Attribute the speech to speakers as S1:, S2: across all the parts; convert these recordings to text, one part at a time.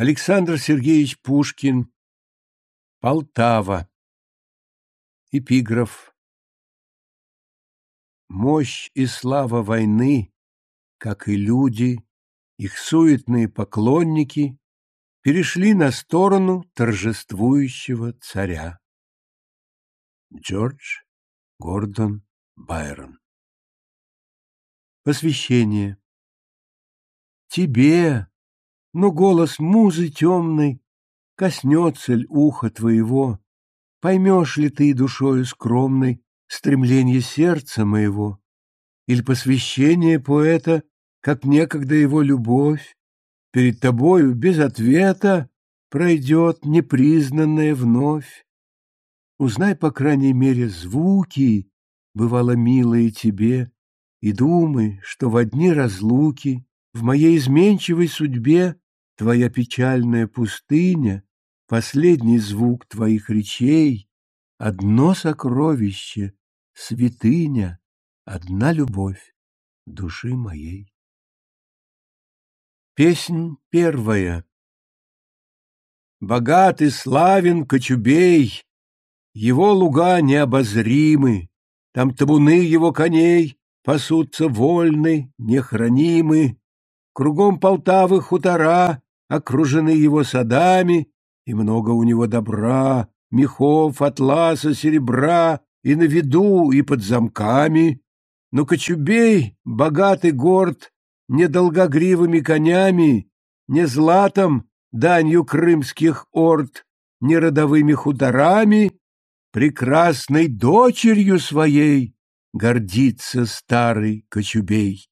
S1: Александр Сергеевич Пушкин. Полтава. Эпиграф. Мощь и слава войны, как и люди, их суетные поклонники, перешли на сторону торжествующего царя. Джордж Гордон Байрон Посвящение Тебе, но голос музы темной Коснется ль уха твоего, Поймешь ли ты душою скромной Стремление сердца моего? Или посвящение поэта, Как некогда его любовь, Перед тобою без ответа Пройдет непризнанная вновь? Узнай, по крайней мере, звуки, Бывало милые тебе, И думай, что в одни разлуки В моей изменчивой судьбе Твоя печальная пустыня, Последний звук твоих речей, Одно сокровище, святыня, Одна любовь души моей. Песнь первая Богат и славен Кочубей, Его луга необозримы, Там табуны его коней Пасутся вольны, нехранимы, Кругом Полтавы хутора окружены его садами, и много у него добра, мехов, атласа, серебра, и на виду, и под замками. Но Кочубей, богатый горд, не долгогривыми конями, не златом, данью крымских орд, не родовыми хуторами, прекрасной дочерью своей гордится старый Кочубей.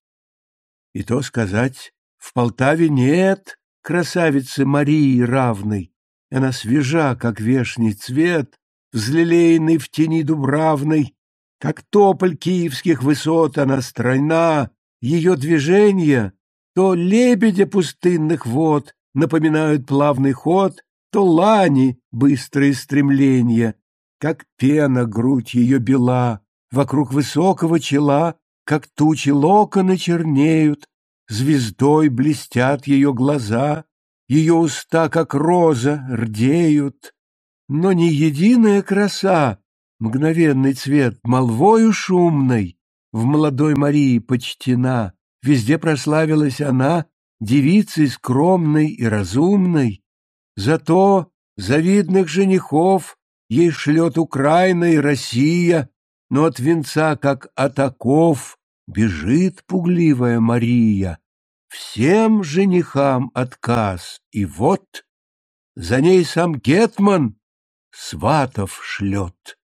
S1: И то сказать, в Полтаве нет красавицы Марии равной. Она свежа, как вешний цвет, взлелеянный в тени дубравной, как тополь киевских высот она стройна, ее движения то лебедя пустынных вод напоминают плавный ход, то лани быстрые стремления, как пена грудь ее бела, вокруг высокого чела, как тучи локоны чернеют, Звездой блестят ее глаза, ее уста, как роза, рдеют. Но ни единая краса, мгновенный цвет молвою шумной, в молодой Марии почтена, везде прославилась она девицей скромной и разумной. Зато завидных женихов ей шлет Украина и Россия, но от венца, как от Бежит пугливая Мария, всем женихам отказ, и вот за ней сам Гетман сватов шлет.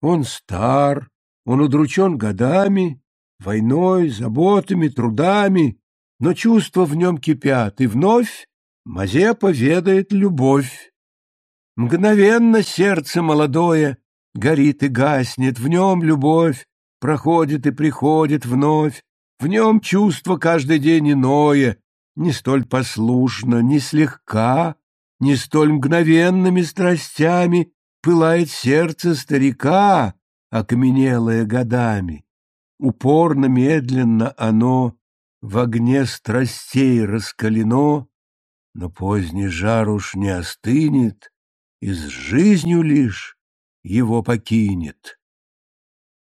S1: Он стар, он удручен годами, войной, заботами, трудами, но чувства в нем кипят, и вновь Мазепа ведает любовь. Мгновенно сердце молодое горит и гаснет, в нем любовь, проходит и приходит вновь, в нем чувство каждый день иное, не столь послушно, не слегка, не столь мгновенными страстями пылает сердце старика, окаменелое годами. Упорно, медленно оно в огне страстей раскалено, но поздний жар уж не остынет, и с жизнью лишь его покинет.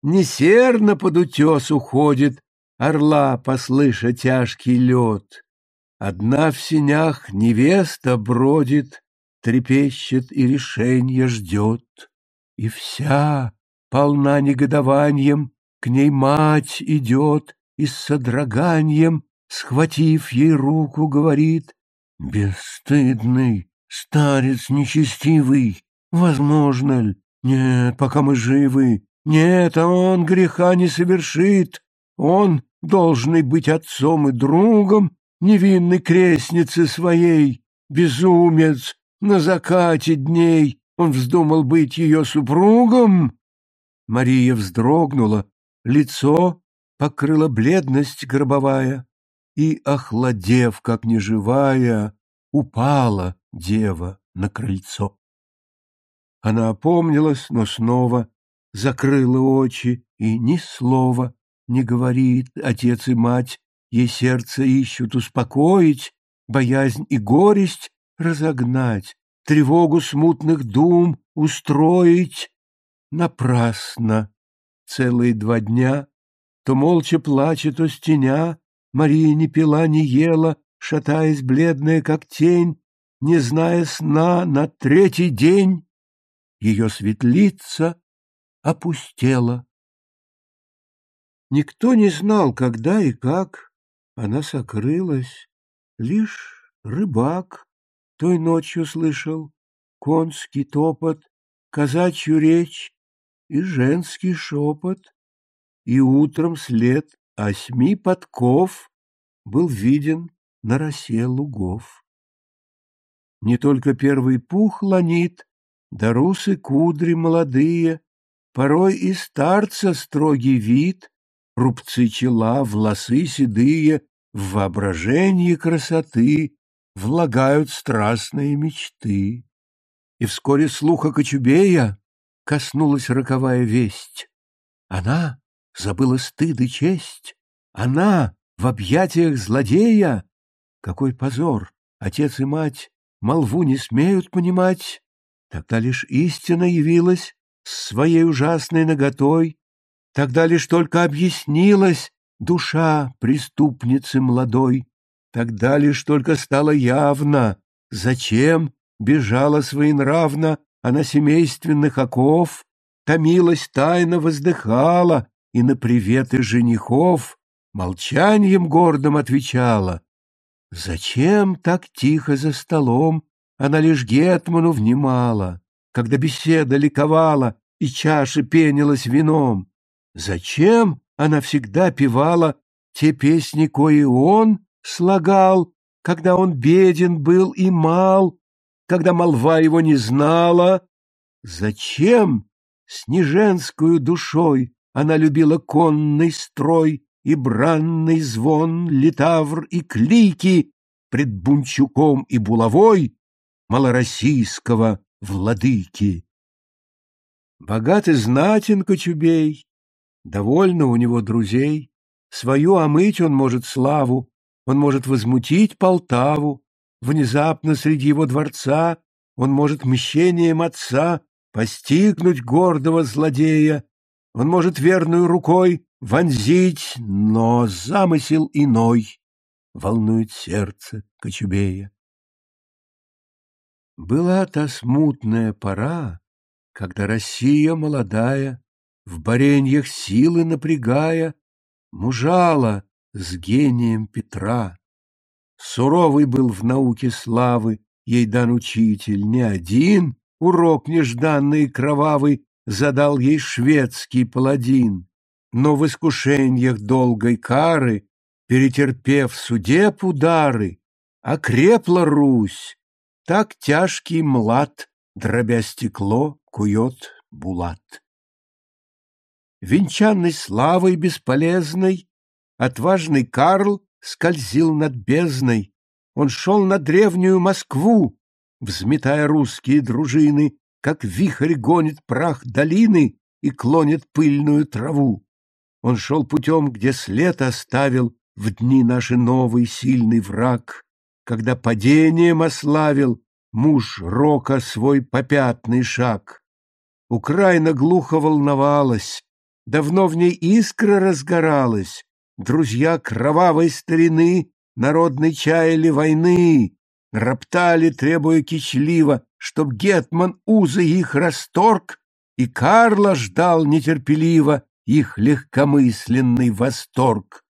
S1: Несерно под утес уходит орла, послыша тяжкий лед. Одна в синях невеста бродит, трепещет и решенье ждет. И вся, полна негодованием, к ней мать идет и с содроганием, схватив ей руку, говорит, «Бесстыдный, старец нечестивый, возможно ли? Нет, пока мы живы, нет, он греха не совершит. Он, должный быть отцом и другом, невинной крестницы своей, безумец, на закате дней он вздумал быть ее супругом. Мария вздрогнула, лицо покрыла бледность гробовая, и, охладев, как неживая, упала дева на крыльцо. Она опомнилась, но снова закрыла очи и ни слова не говорит отец и мать, ей сердце ищут успокоить, боязнь и горесть разогнать, тревогу смутных дум устроить. Напрасно. Целые два дня то молча плача, то стеня, Мария не пила, не ела, шатаясь бледная, как тень, не зная сна на третий день. Ее светлица опустела. Никто не знал, когда и как она сокрылась, лишь рыбак той ночью слышал конский топот, казачью речь и женский шепот, и утром след осьми подков был виден на росе лугов. Не только первый пух ланит, да русы кудри молодые, порой и старца строгий вид, рубцы чела, волосы седые, в воображении красоты влагают страстные мечты. И вскоре слуха Кочубея коснулась роковая весть. Она забыла стыд и честь. Она в объятиях злодея. Какой позор! Отец и мать молву не смеют понимать. Тогда лишь истина явилась своей ужасной наготой. Тогда лишь только объяснилась душа преступницы молодой. Тогда лишь только стало явно, зачем бежала своенравно она семейственных оков, томилась тайно воздыхала и на приветы женихов молчанием гордым отвечала. Зачем так тихо за столом она лишь Гетману внимала, когда беседа ликовала и чаша пенилась вином? Зачем она всегда певала те песни, кои он слагал, когда он беден был и мал, когда молва его не знала? Зачем с неженскую душой она любила конный строй и бранный звон, литавр и клики пред Бунчуком и булавой малороссийского владыки? Богат и знатен Кочубей, Довольно у него друзей. Свою омыть он может славу, он может возмутить Полтаву. Внезапно среди его дворца он может мщением отца постигнуть гордого злодея. Он может верную рукой вонзить, но замысел иной волнует сердце Кочубея. Была та смутная пора, когда Россия молодая в бареньях силы напрягая, мужала с гением Петра. Суровый был в науке славы ей дан учитель, не один урок нежданный и кровавый задал ей шведский паладин. Но в искушениях долгой кары, перетерпев судеб удары, окрепла Русь, так тяжкий млад, дробя стекло, кует булат венчанный славой бесполезной, отважный Карл скользил над бездной. Он шел на древнюю Москву, взметая русские дружины, как вихрь гонит прах долины и клонит пыльную траву. Он шел путем, где след оставил в дни наши новый сильный враг, когда падением ославил муж Рока свой попятный шаг. Украина глухо волновалась, Давно в ней искра разгоралась, Друзья кровавой старины, Народной чаяли войны, Роптали, требуя кичливо, Чтоб Гетман узы их расторг, И Карла ждал нетерпеливо Их легкомысленный восторг.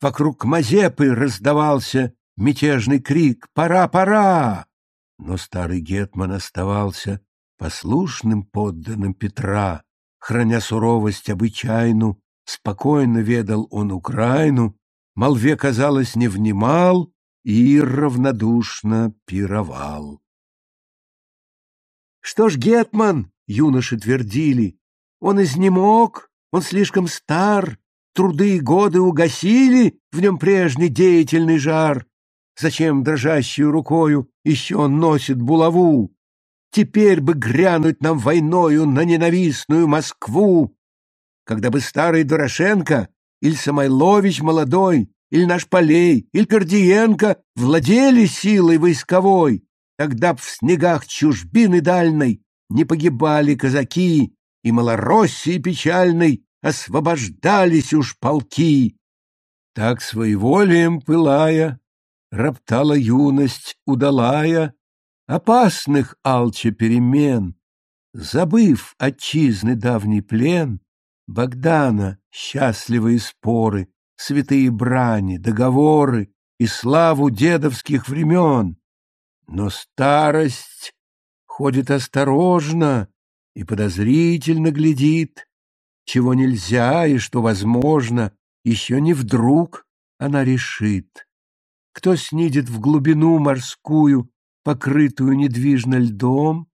S1: Вокруг Мазепы раздавался мятежный крик «Пора, пора!» Но старый Гетман оставался послушным подданным Петра, храня суровость обычайну, спокойно ведал он Украину, молве, казалось, не внимал и равнодушно пировал. Что ж, Гетман, юноши твердили, он изнемог, он слишком стар, труды и годы угасили в нем прежний деятельный жар. Зачем дрожащую рукою еще он носит булаву? Теперь бы грянуть нам войною на ненавистную Москву, когда бы старый Дорошенко или Самойлович молодой или наш Полей, или Кордиенко владели силой войсковой, тогда б в снегах чужбины дальной не погибали казаки, и Малороссии печальной освобождались уж полки. Так своеволием пылая, роптала юность удалая, опасных алча перемен, забыв отчизны давний плен, Богдана счастливые споры, святые брани, договоры и славу дедовских времен. Но старость ходит осторожно и подозрительно глядит, чего нельзя и что возможно, еще не вдруг она решит. Кто снидет в глубину морскую, покрытую недвижно льдом,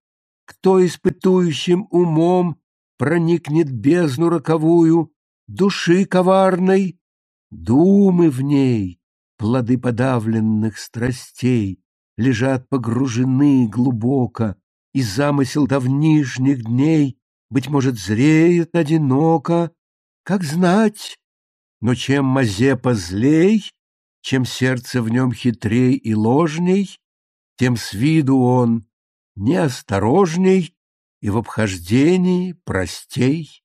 S1: кто испытующим умом проникнет бездну роковую, души коварной, думы в ней, плоды подавленных страстей, лежат погружены глубоко, и замысел давнишних дней, быть может, зреет одиноко, как знать. Но чем Мазепа злей, чем сердце в нем хитрей и ложней, тем с виду он неосторожней и в обхождении простей.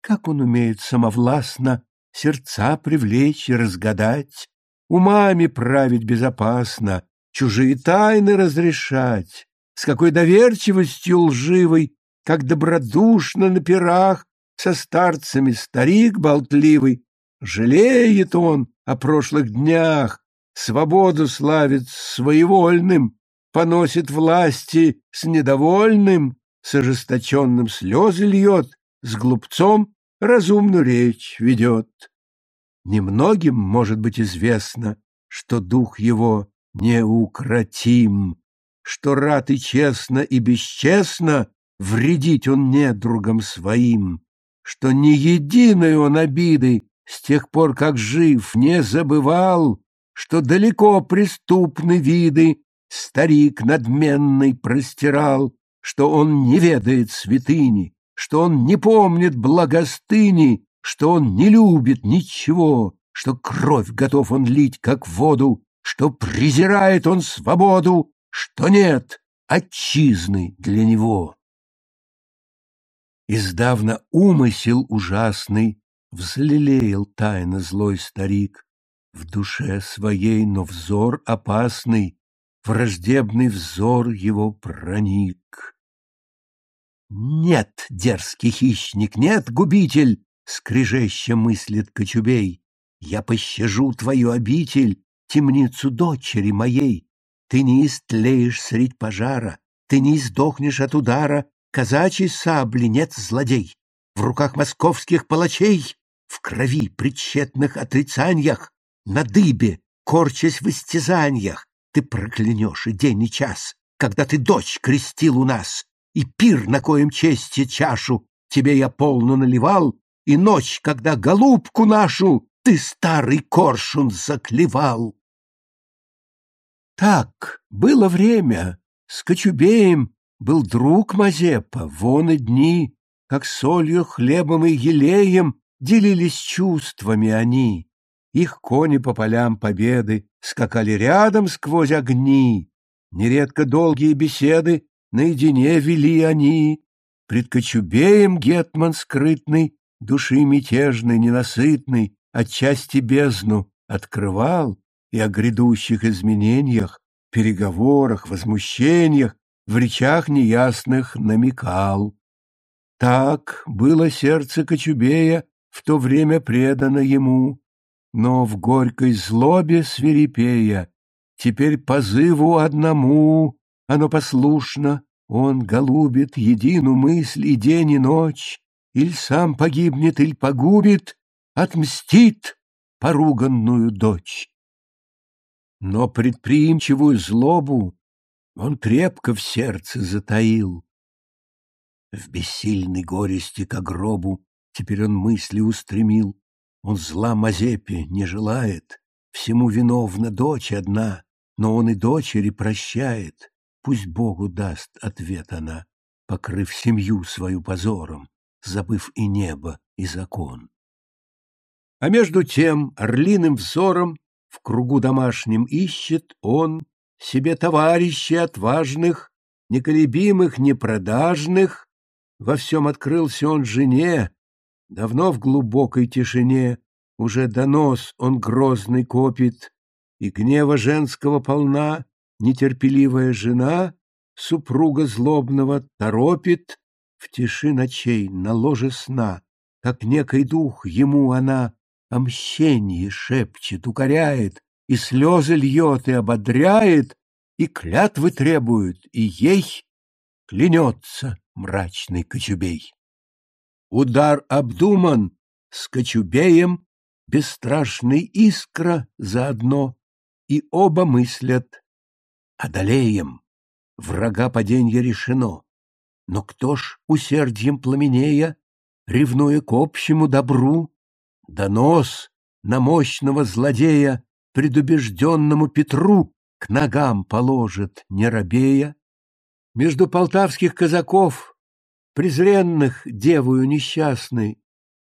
S1: Как он умеет самовластно сердца привлечь и разгадать, умами править безопасно, чужие тайны разрешать, с какой доверчивостью лживой, как добродушно на пирах со старцами старик болтливый, жалеет он о прошлых днях, свободу славит своевольным, поносит власти с недовольным, с ожесточенным слезы льет, с глупцом разумную речь ведет. Немногим может быть известно, что дух его неукротим, что рад и честно и бесчестно вредить он недругам своим, что ни единой он обиды с тех пор, как жив, не забывал, что далеко преступны виды старик надменный простирал, что он не ведает святыни, что он не помнит благостыни, что он не любит ничего, что кровь готов он лить, как воду, что презирает он свободу, что нет отчизны для него. Издавна умысел ужасный взлелеял тайно злой старик, в душе своей, но взор опасный враждебный взор его проник. «Нет, дерзкий хищник, нет, губитель!» — скрежеща мыслит Кочубей. «Я пощажу твою обитель, темницу дочери моей. Ты не истлеешь средь пожара, ты не издохнешь от удара, казачьей сабли нет злодей. В руках московских палачей, в крови при тщетных отрицаниях, на дыбе, корчась в истязаниях, ты проклянешь и день, и час, когда ты дочь крестил у нас, и пир, на коем чести чашу, тебе я полно наливал, и ночь, когда голубку нашу ты старый коршун заклевал. Так было время, с Кочубеем был друг Мазепа, вон и дни, как солью, хлебом и елеем делились чувствами они. Их кони по полям победы скакали рядом сквозь огни. Нередко долгие беседы наедине вели они. Пред Кочубеем гетман скрытный, души мятежной, ненасытной, отчасти бездну открывал и о грядущих изменениях, переговорах, возмущениях, в речах неясных намекал. Так было сердце Кочубея в то время предано ему, но в горькой злобе свирепея, теперь позыву одному оно послушно, он голубит едину мысль и день, и ночь, иль сам погибнет, иль погубит, отмстит поруганную дочь. Но предприимчивую злобу он крепко в сердце затаил. В бессильной горести к гробу теперь он мысли устремил. Он зла Мазепе не желает, всему виновна дочь одна, но он и дочери прощает. Пусть Богу даст ответ она, покрыв семью свою позором, забыв и небо, и закон. А между тем орлиным взором в кругу домашнем ищет он себе товарищей отважных, неколебимых, непродажных. Во всем открылся он жене, давно в глубокой тишине, уже донос он грозный копит, и гнева женского полна, нетерпеливая жена супруга злобного торопит в тиши ночей на ложе сна, как некий дух ему она о мщении шепчет, укоряет, и слезы льет и ободряет, и клятвы требует, и ей клянется мрачный кочубей. Удар обдуман с кочубеем, бесстрашный искра заодно, и оба мыслят одолеем. Врага паденье решено. Но кто ж усердием пламенея, ревнуя к общему добру, донос на мощного злодея предубежденному Петру к ногам положит, не робея. Между полтавских казаков, презренных девою несчастной,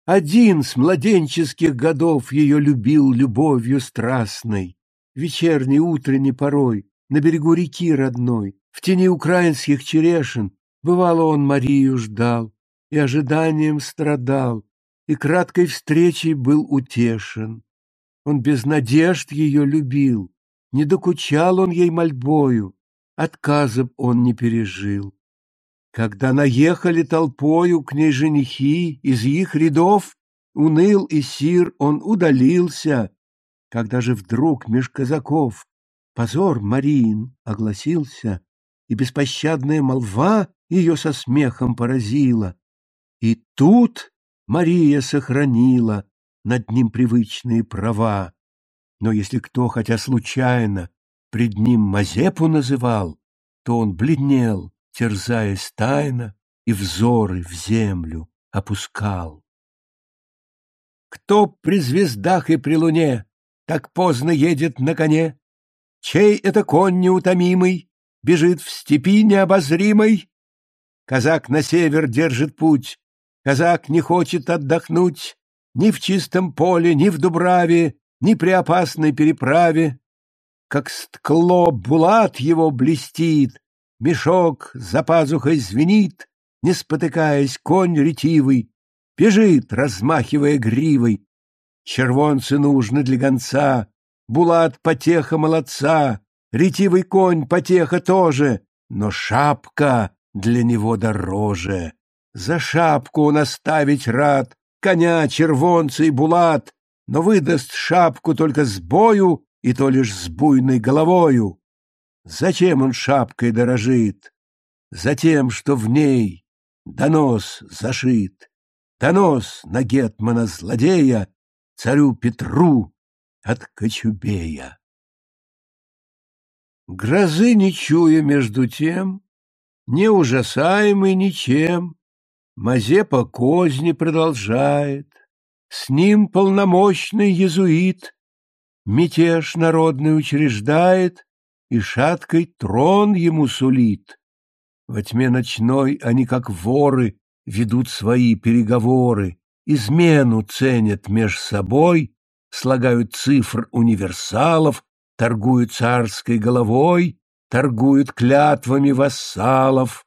S1: один с младенческих годов ее любил любовью страстной, вечерней, утренней порой, на берегу реки родной, в тени украинских черешин, бывало он Марию ждал и ожиданием страдал, и краткой встречей был утешен. Он без надежд ее любил, не докучал он ей мольбою, отказов он не пережил. Когда наехали толпою к ней женихи из их рядов, уныл и сир он удалился, когда же вдруг меж казаков позор Мариин огласился, и беспощадная молва ее со смехом поразила. И тут Мария сохранила над ним привычные права. Но если кто, хотя случайно, пред ним Мазепу называл, то он бледнел, терзаясь тайно, и взоры в землю опускал. Кто при звездах и при луне так поздно едет на коне? Чей это конь неутомимый, бежит в степи необозримой? Казак на север держит путь, Казак не хочет отдохнуть ни в чистом поле, ни в дубраве, ни при опасной переправе. Как сткло булат его блестит, мешок за пазухой звенит, не спотыкаясь, конь ретивый, бежит, размахивая гривой. Червонцы нужны для гонца, булат потеха молодца, ретивый конь потеха тоже, но шапка для него дороже. За шапку он оставить рад, коня, червонца и булат, но выдаст шапку только с бою и то лишь с буйной головою. Зачем он шапкой дорожит? Затем, что в ней донос зашит. Донос на гетмана-злодея царю Петру от Кочубея. Грозы не чуя между тем, не ужасаемый ничем, Мазепа козни продолжает, С ним полномочный езуит, Мятеж народный учреждает И шаткой трон ему сулит. Во тьме ночной они, как воры, Ведут свои переговоры, Измену ценят меж собой, Слагают цифр универсалов, Торгуют царской головой, Торгуют клятвами вассалов,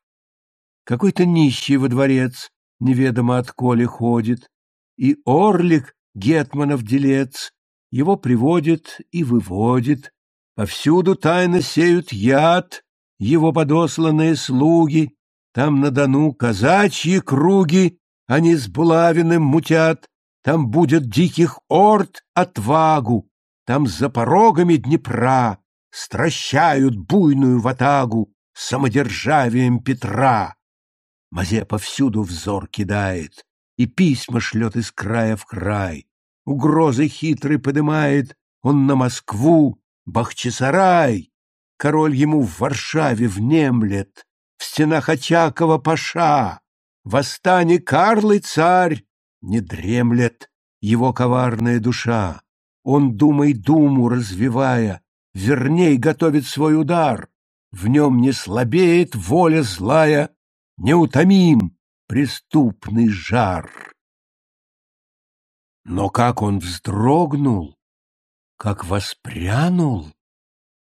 S1: какой-то нищий во дворец неведомо от коли ходит, и орлик, гетманов делец, его приводит и выводит. Повсюду тайно сеют яд, его подосланные слуги, там на Дону казачьи круги, они с булавиным мутят, там будет диких орд отвагу, там за порогами Днепра стращают буйную ватагу самодержавием Петра. Мазе повсюду взор кидает и письма шлет из края в край. Угрозы хитрый подымает он на Москву, Бахчисарай. Король ему в Варшаве внемлет, в стенах Очакова паша. Восстане Карлый царь, не дремлет его коварная душа. Он думай думу развивая, верней готовит свой удар. В нем не слабеет воля злая, неутомим преступный жар. Но как он вздрогнул, как воспрянул,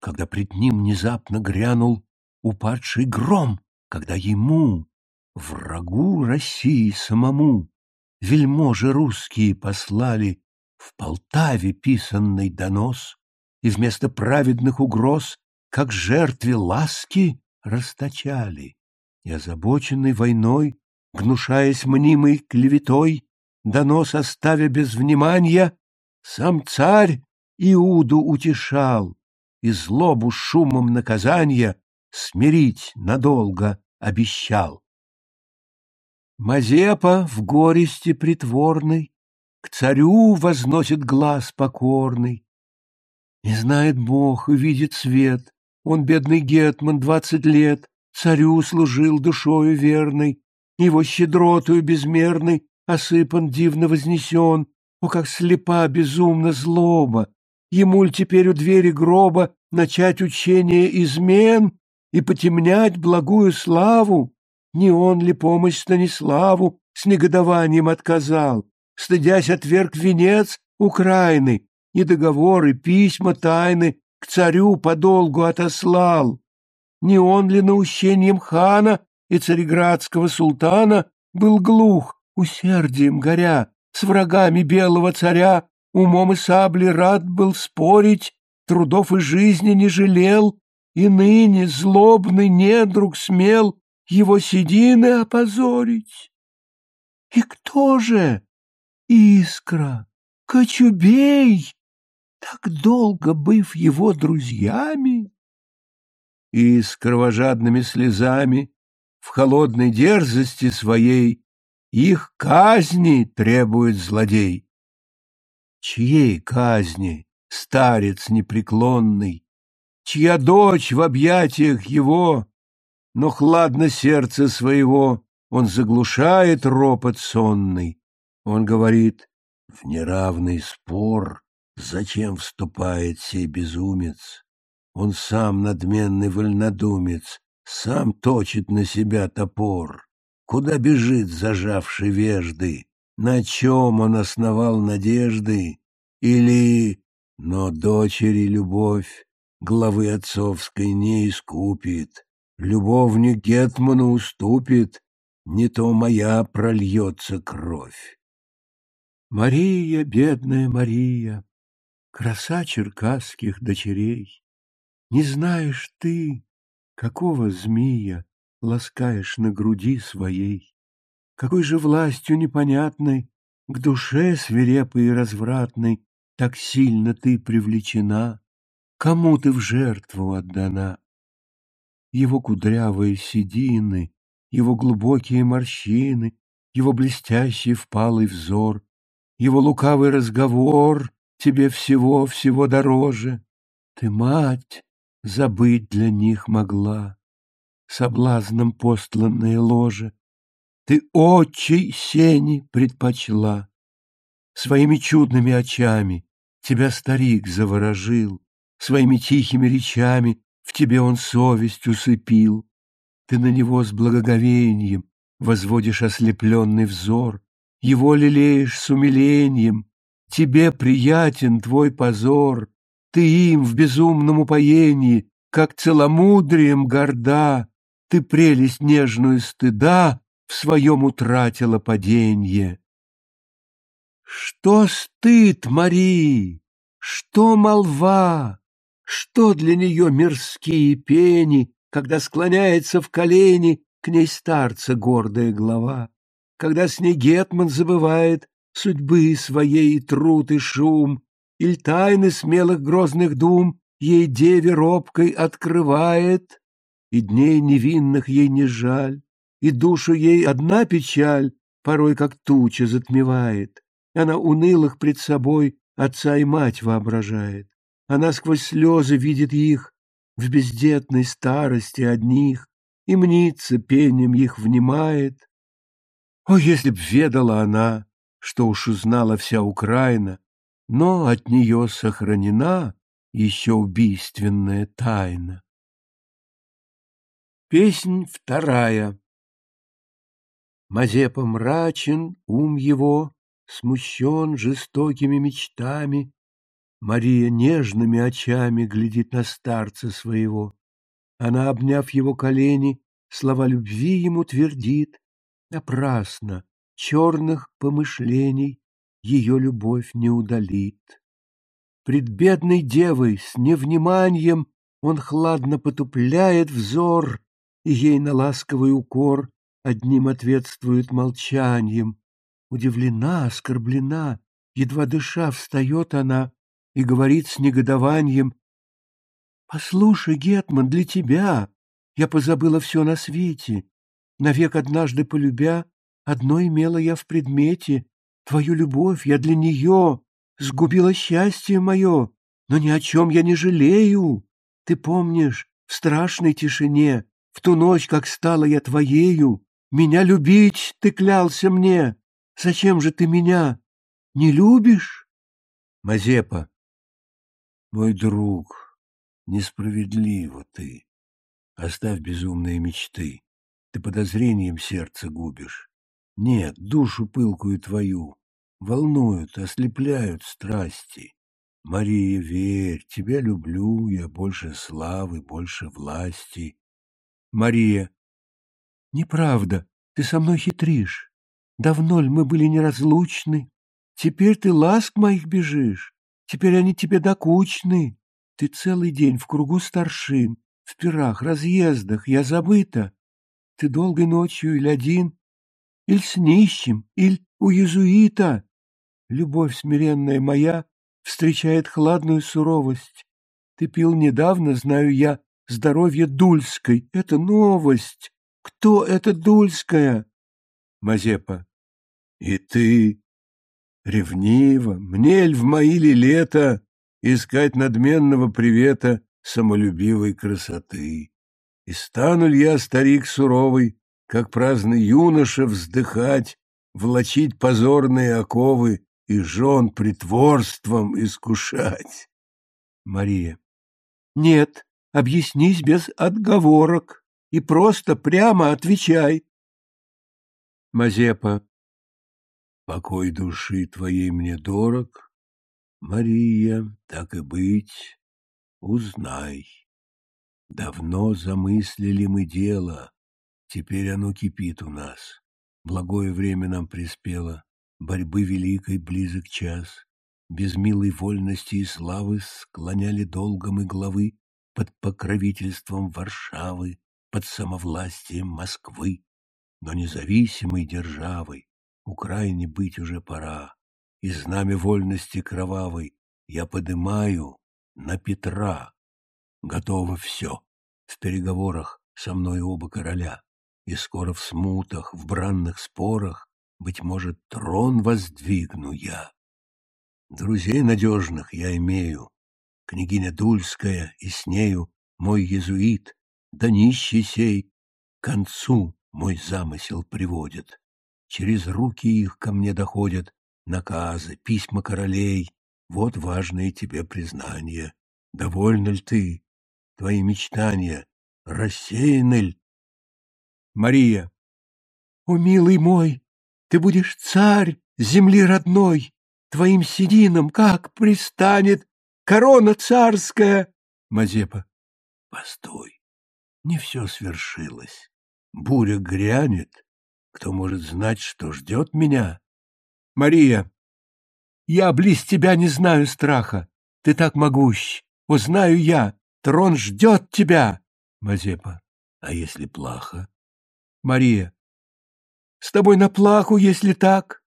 S1: когда пред ним внезапно грянул упадший гром, когда ему, врагу России самому, вельможи русские послали в Полтаве писанный донос, и вместо праведных угроз, как жертве ласки, расточали. И озабоченный войной, гнушаясь мнимой клеветой, донос оставя без внимания, сам царь Иуду утешал и злобу шумом наказания смирить надолго обещал. Мазепа в горести притворной к царю возносит глаз покорный. Не знает Бог, видит свет, он, бедный гетман, двадцать лет, царю служил душою верной, его щедротою безмерной осыпан дивно вознесен, о, как слепа безумно злоба! Ему ль теперь у двери гроба начать учение измен и потемнять благую славу? Не он ли помощь Станиславу с негодованием отказал, стыдясь отверг венец Украины, и договоры, письма тайны к царю подолгу отослал? Не он ли наущением хана и цареградского султана был глух, усердием горя, с врагами белого царя, умом и сабли рад был спорить, трудов и жизни не жалел, и ныне злобный недруг смел его седины опозорить. И кто же? Искра, Кочубей, так долго быв его друзьями? И с кровожадными слезами в холодной дерзости своей их казни требует злодей. Чьей казни, старец непреклонный, Чья дочь в объятиях его, Но хладно сердце своего Он заглушает ропот сонный. Он говорит, в неравный спор Зачем вступает сей безумец? Он сам надменный вольнодумец, Сам точит на себя топор. Куда бежит, зажавший вежды? На чем он основал надежды? Или... Но дочери любовь главы отцовской не искупит, Любовник Гетману уступит, Не то моя прольется кровь. Мария, бедная Мария, Краса черкасских дочерей, Не знаешь ты, какого змея ласкаешь на груди своей. Какой же властью непонятной к душе свирепой и развратной так сильно ты привлечена, кому ты в жертву отдана? Его кудрявые седины, его глубокие морщины, его блестящий впалый взор, его лукавый разговор тебе всего-всего дороже. Ты, мать, забыть для них могла соблазном постланное ложе. Ты отчей сени предпочла. Своими чудными очами тебя старик заворожил, Своими тихими речами в тебе он совесть усыпил. Ты на него с благоговением возводишь ослепленный взор, Его лелеешь с умилением, тебе приятен твой позор, Ты им в безумном упоении, как целомудрием горда, ты прелесть нежную стыда в своем утратила паденье. Что стыд Марии, что молва, что для нее мирские пени, когда склоняется в колени к ней старца гордая глава, когда с ней гетман забывает судьбы своей труд и шум, или тайны смелых грозных дум ей деве робкой открывает, и дней невинных ей не жаль, и душу ей одна печаль порой как туча затмевает. Она унылых пред собой отца и мать воображает. Она сквозь слезы видит их в бездетной старости одних, и мнится, пением их внимает. О, если б ведала она, что уж узнала вся Украина, но от нее сохранена еще убийственная тайна. Песнь вторая. Мазепа мрачен, ум его, смущен жестокими мечтами, Мария нежными очами глядит на старца своего. Она, обняв его колени, слова любви ему твердит. Напрасно черных помышлений ее любовь не удалит. Пред бедной девой с невниманием он хладно потупляет взор, и ей на ласковый укор одним ответствует молчанием. Удивлена, оскорблена, едва дыша, встает она и говорит с негодованием, «Послушай, Гетман, для тебя я позабыла все на свете. Навек однажды полюбя, одно имела я в предмете. Твою любовь я для нее сгубила счастье мое, но ни о чем я не жалею. Ты помнишь, в страшной тишине, в ту ночь, как стала я твоею, меня любить ты клялся мне. Зачем же ты меня не любишь? Мазепа. Мой друг, несправедливо ты. Оставь безумные мечты. Ты подозрением сердце губишь. Нет, душу пылкую твою волнуют, ослепляют страсти. Мария, верь, тебя люблю я больше славы, больше власти. Мария. Неправда, ты со мной хитришь. Давно ли мы были неразлучны? Теперь ты ласк моих бежишь. Теперь они тебе докучны. Ты целый день в кругу старшин, в пирах, разъездах, я забыта. Ты долгой ночью или один, или с нищим, или у иезуита. Любовь смиренная моя встречает хладную суровость. Ты пил недавно, знаю я, здоровье Дульской. Это новость. Кто это Дульская? Мазепа. И ты Ревниво, мне ль в мои ли лета искать надменного привета самолюбивой красоты? И стану ли я, старик суровый, как праздный юноша, вздыхать, влачить позорные оковы и жен притворством искушать? Мария. Нет, объяснись без отговорок и просто прямо отвечай. Мазепа. Покой души твоей мне дорог, Мария, так и быть, узнай. Давно замыслили мы дело, Теперь оно кипит у нас. Благое время нам приспело, Борьбы великой близок час. Без милой вольности и славы Склоняли долгом и главы Под покровительством Варшавы, Под самовластием Москвы. Но независимой державой Украине быть уже пора, и знамя вольности кровавой я подымаю на Петра. Готово все. В переговорах со мной оба короля, и скоро в смутах, в бранных спорах, быть может, трон воздвигну я. Друзей надежных я имею, княгиня Дульская и с нею мой езуит, да нищий сей, к концу мой замысел приводит. Через руки их ко мне доходят наказы, письма королей. Вот важные тебе признания. Довольна ли ты? Твои мечтания рассеяны ли? Мария. О, милый мой, ты будешь царь земли родной. Твоим сединам как пристанет корона царская? Мазепа. Постой, не все свершилось. Буря грянет, кто может знать, что ждет меня? Мария, я близ тебя не знаю страха. Ты так могущ. О, знаю я, трон ждет тебя. Мазепа, а если плохо? Мария, с тобой на плаху, если так.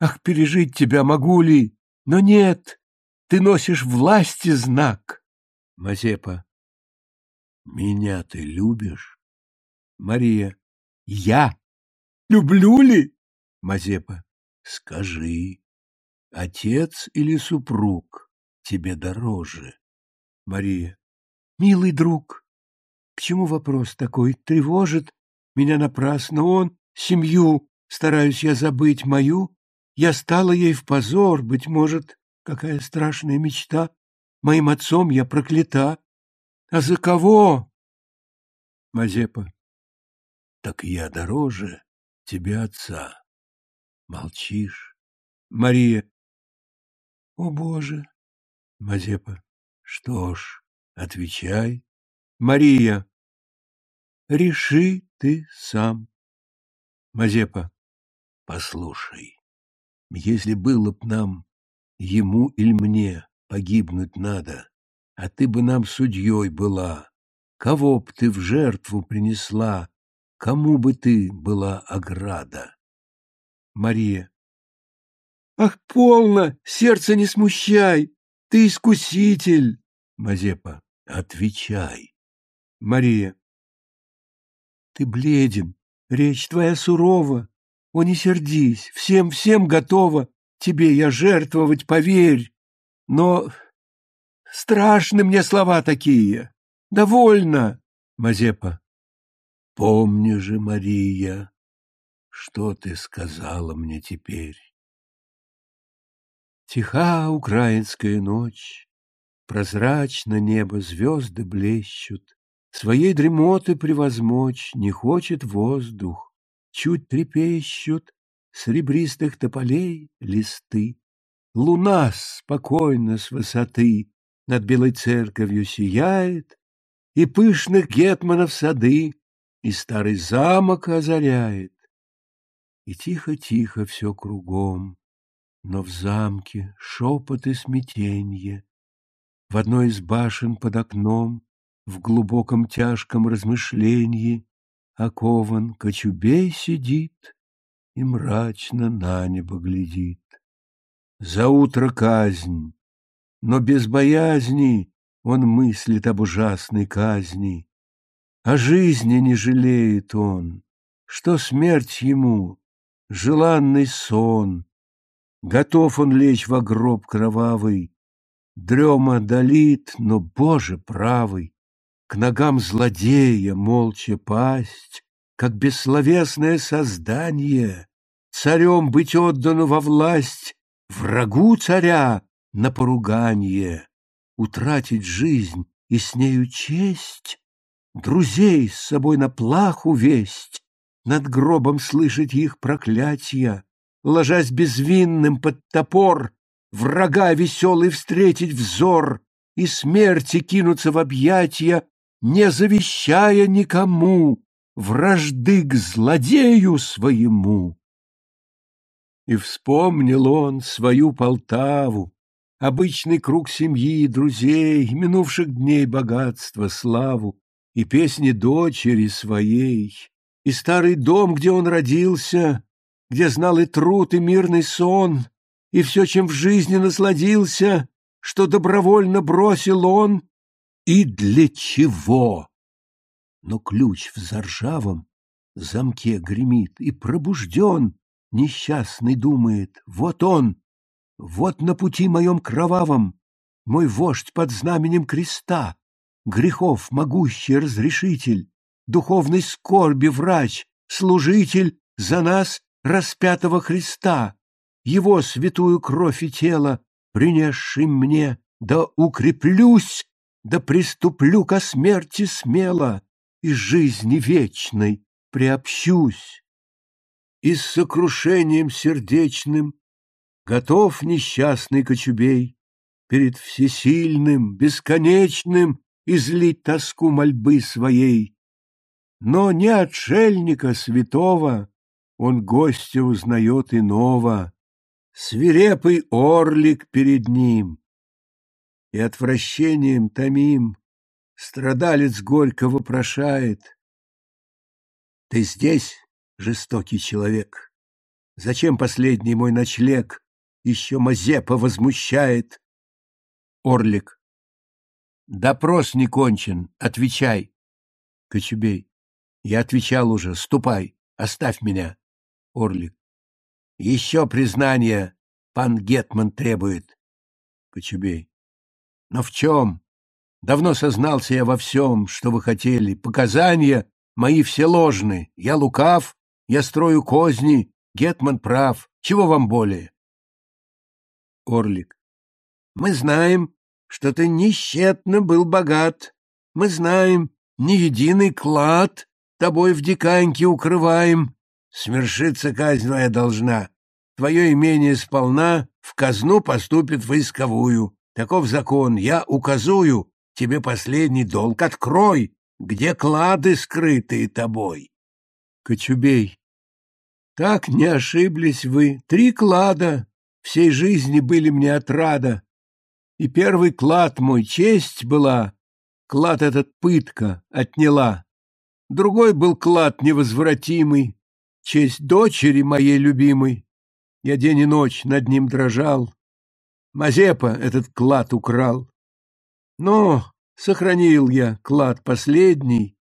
S1: Ах, пережить тебя могу ли? Но нет, ты носишь власти знак. Мазепа, меня ты любишь? Мария, я Люблю ли? Мазепа. Скажи, отец или супруг тебе дороже? Мария. Милый друг, к чему вопрос такой? Тревожит меня напрасно он, семью, стараюсь я забыть мою. Я стала ей в позор, быть может, какая страшная мечта. Моим отцом я проклята. А за кого? Мазепа. Так я дороже тебе отца. Молчишь. Мария. О, Боже! Мазепа. Что ж, отвечай. Мария. Реши ты сам. Мазепа. Послушай, если было б нам, ему или мне, погибнуть надо, а ты бы нам судьей была, кого б ты в жертву принесла, кому бы ты была ограда? Мария. Ах, полно, сердце не смущай, ты искуситель. Мазепа. Отвечай. Мария. Ты бледен, речь твоя сурова. О, не сердись, всем-всем готова тебе я жертвовать, поверь. Но страшны мне слова такие. Довольно. Мазепа. Помни же, Мария, что ты сказала мне теперь. Тиха украинская ночь, прозрачно небо звезды блещут, Своей дремоты превозмочь не хочет воздух, Чуть трепещут с ребристых тополей листы. Луна спокойно с высоты над белой церковью сияет, И пышных гетманов сады, и старый замок озаряет. И тихо-тихо все кругом, но в замке шепот и смятенье. В одной из башен под окном, в глубоком тяжком размышлении, окован кочубей сидит и мрачно на небо глядит. За утро казнь, но без боязни он мыслит об ужасной казни. О жизни не жалеет он, что смерть ему — желанный сон, Готов он лечь в гроб кровавый, Дрема долит, но, Боже правый, К ногам злодея молча пасть, Как бессловесное создание, Царем быть отдану во власть, Врагу царя на поругание, Утратить жизнь и с нею честь, Друзей с собой на плаху весть, Над гробом слышать их проклятия, ложась безвинным под топор, врага веселый встретить взор и смерти кинуться в объятия, не завещая никому вражды к злодею своему. И вспомнил он свою Полтаву, обычный круг семьи и друзей, минувших дней богатства, славу и песни дочери своей, и старый дом, где он родился, где знал и труд, и мирный сон, и все, чем в жизни насладился, что добровольно бросил он, и для чего? Но ключ в заржавом замке гремит, и пробужден, несчастный думает, вот он, вот на пути моем кровавом, мой вождь под знаменем креста, грехов могущий разрешитель, духовной скорби врач, служитель за нас распятого Христа, его святую кровь и тело, принесший мне, да укреплюсь, да приступлю ко смерти смело и жизни вечной приобщусь. И с сокрушением сердечным готов несчастный кочубей перед всесильным, бесконечным излить тоску мольбы своей. Но не отшельника святого, он гостя узнает иного, свирепый орлик перед ним. И отвращением томим страдалец горько вопрошает. Ты здесь, жестокий человек? Зачем последний мой ночлег еще Мазепа возмущает? Орлик. Допрос не кончен, отвечай. Кочубей. Я отвечал уже, ступай, оставь меня. Орлик. Еще признание пан Гетман требует. Кочубей. Но в чем? Давно сознался я во всем, что вы хотели. Показания мои все ложны. Я лукав, я строю козни. Гетман прав. Чего вам более? Орлик. Мы знаем, что ты нещетно был богат. Мы знаем, ни единый клад тобой в диканьке укрываем. Свершиться казнь твоя должна. твое имение сполна в казну поступит войсковую. Таков закон, я указую, тебе последний долг открой, где клады скрытые тобой. Кочубей, так не ошиблись вы, три клада всей жизни были мне отрада, и первый клад мой честь была, клад этот пытка отняла. Другой был клад невозвратимый, честь дочери моей любимой. Я день и ночь над ним дрожал. Мазепа этот клад украл. Но сохранил я клад последний,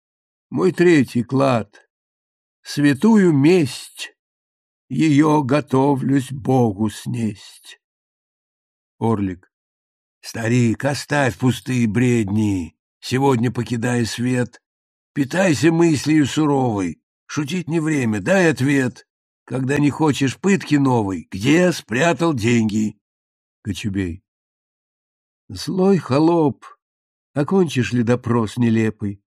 S1: мой третий клад. Святую месть, ее готовлюсь Богу снесть. Орлик. Старик, оставь пустые бредни, сегодня покидая свет, Питайся мыслью суровой. Шутить не время, дай ответ. Когда не хочешь пытки новой, где спрятал деньги? Кочубей. Злой холоп, окончишь ли допрос нелепый?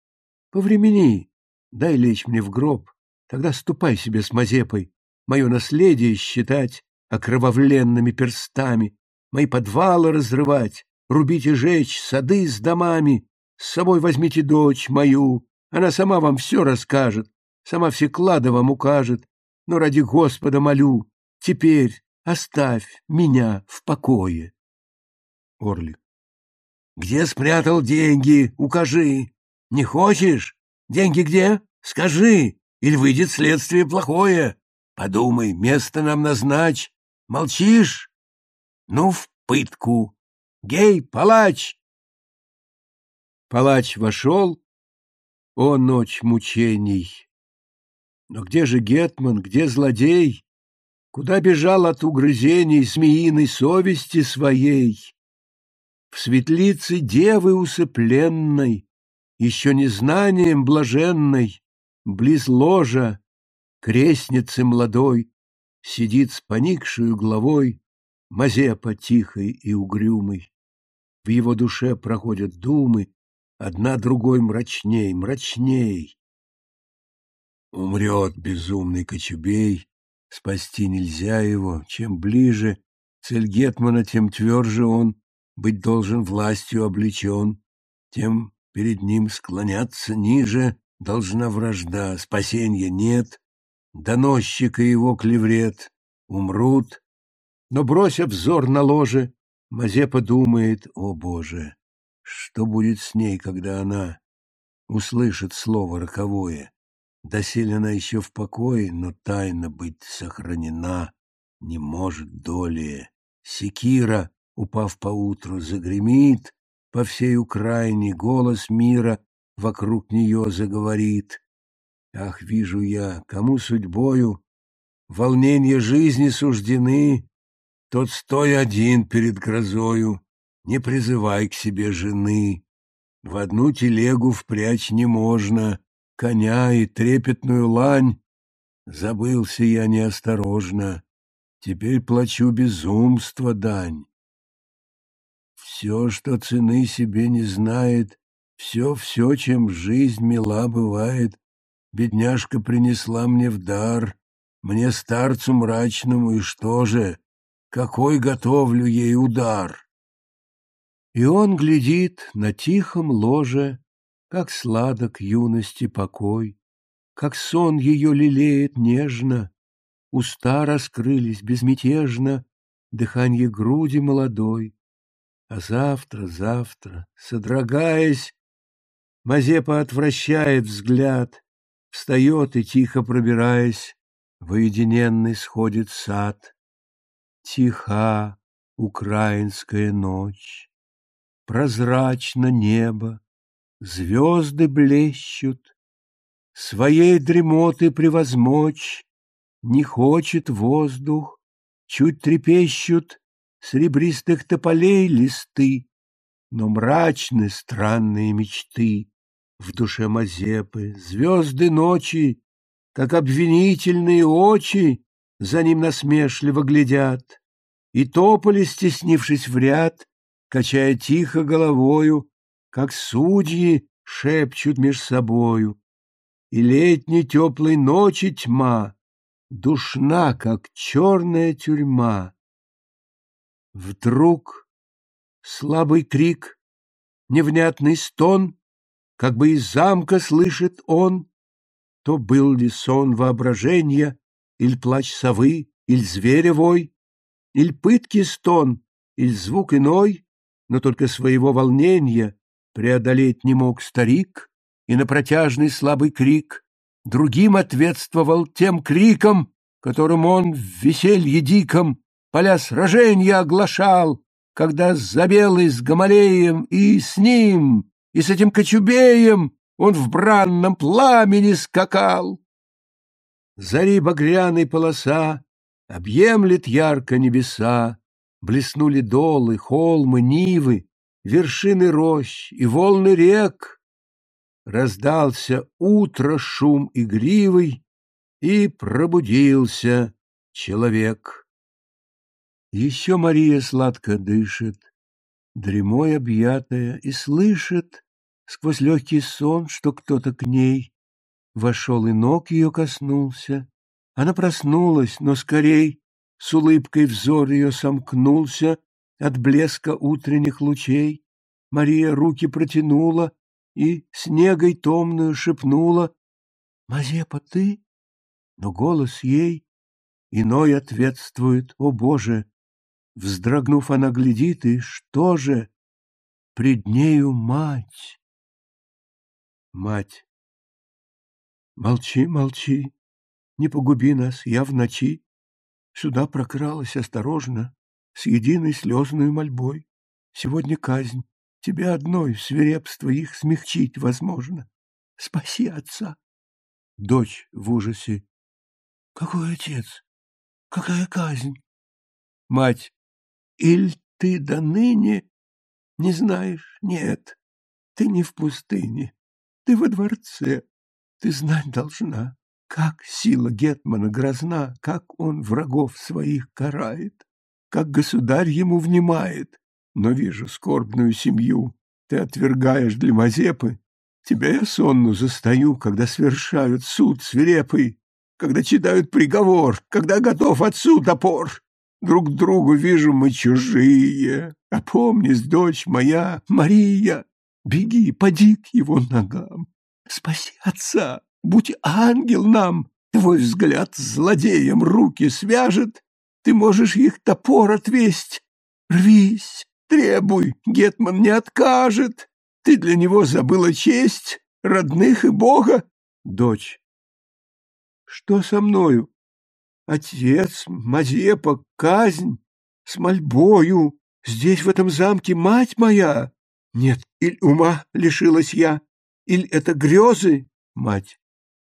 S1: Повремени, дай лечь мне в гроб, тогда ступай себе с Мазепой, мое наследие считать окровавленными перстами, мои подвалы разрывать, рубить и жечь сады с домами, с собой возьмите дочь мою, она сама вам все расскажет, сама все клады вам укажет. Но ради Господа молю, теперь оставь меня в покое. Орлик. Где спрятал деньги? Укажи. Не хочешь? Деньги где? Скажи, или выйдет следствие плохое. Подумай, место нам назначь. Молчишь? Ну, в пытку. Гей, палач! Палач вошел о, ночь мучений! Но где же Гетман, где злодей? Куда бежал от угрызений змеиной совести своей? В светлице девы усыпленной, Еще незнанием блаженной, Близ ложа крестницы молодой Сидит с поникшую головой Мазепа тихой и угрюмой. В его душе проходят думы, Одна другой мрачней, мрачней. Умрет безумный Кочубей, спасти нельзя его. Чем ближе цель Гетмана, тем тверже он быть должен властью облечен, тем перед ним склоняться ниже должна вражда, спасенья нет, доносчика его клеврет, умрут. Но, бросив взор на ложе, Мазепа думает, о Боже, что будет с ней, когда она услышит слово роковое? Доселе она еще в покое, но тайна быть сохранена не может долее. Секира, упав поутру, загремит по всей Украине, голос мира вокруг нее заговорит. Ах, вижу я, кому судьбою волнения жизни суждены, тот стой один перед грозою, не призывай к себе жены. В одну телегу впрячь не можно, коня и трепетную лань. Забылся я неосторожно, теперь плачу безумство дань. Все, что цены себе не знает, все-все, чем жизнь мила бывает, бедняжка принесла мне в дар, мне старцу мрачному, и что же, какой готовлю ей удар? И он глядит на тихом ложе, Как сладок юности покой, Как сон ее лелеет нежно, Уста раскрылись безмятежно, Дыханье груди молодой. А завтра, завтра, содрогаясь, Мазепа отвращает взгляд, Встает и, тихо пробираясь, В сходит сад. Тиха украинская ночь. Прозрачно небо, звезды блещут, Своей дремоты превозмочь Не хочет воздух, чуть трепещут Сребристых тополей листы, Но мрачны странные мечты В душе Мазепы, звезды ночи, Как обвинительные очи, За ним насмешливо глядят, И тополи, стеснившись в ряд, качая тихо головою, как судьи шепчут меж собою. И летней теплой ночи тьма душна, как черная тюрьма. Вдруг слабый крик, невнятный стон, как бы из замка слышит он, то был ли сон воображения, или плач совы, или зверя вой, или пытки стон, или звук иной, но только своего волнения преодолеть не мог старик, и на протяжный слабый крик другим ответствовал тем криком, которым он в веселье диком поля сражения оглашал, когда за белый с Гамалеем и с ним, и с этим Кочубеем он в бранном пламени скакал. Зари багряной полоса объемлет ярко небеса, блеснули долы, холмы, нивы, вершины рощ и волны рек. Раздался утро шум игривый, и пробудился человек. Еще Мария сладко дышит, дремой объятая, и слышит сквозь легкий сон, что кто-то к ней вошел и ног ее коснулся. Она проснулась, но скорей с улыбкой взор ее сомкнулся от блеска утренних лучей. Мария руки протянула и снегой томную шепнула «Мазепа, ты?» Но голос ей иной ответствует «О, Боже!» Вздрогнув, она глядит, и что же? Пред нею мать. Мать. Молчи, молчи, не погуби нас, я в ночи. Сюда прокралась осторожно, с единой слезной мольбой. Сегодня казнь, тебе одной свирепство их смягчить возможно. Спаси отца. Дочь в ужасе. Какой отец? Какая казнь? Мать. Иль ты до ныне не знаешь? Нет, ты не в пустыне, ты во дворце. Ты знать должна, как сила Гетмана грозна, как он врагов своих карает, как государь ему внимает. Но вижу скорбную семью, ты отвергаешь для Мазепы. Тебя я сонну застаю, когда свершают суд свирепый, когда читают приговор, когда готов отцу топор. Друг другу вижу мы чужие. Опомнись, дочь моя, Мария, беги, поди к его ногам. Спаси отца, будь ангел нам, твой взгляд злодеям руки свяжет, ты можешь их топор отвесть. Рвись, требуй, Гетман не откажет. Ты для него забыла честь, родных и Бога. Дочь. Что со мною? Отец, Мазепа, казнь, с мольбою. Здесь, в этом замке, мать моя. Нет, иль ума лишилась я, или это грезы, мать?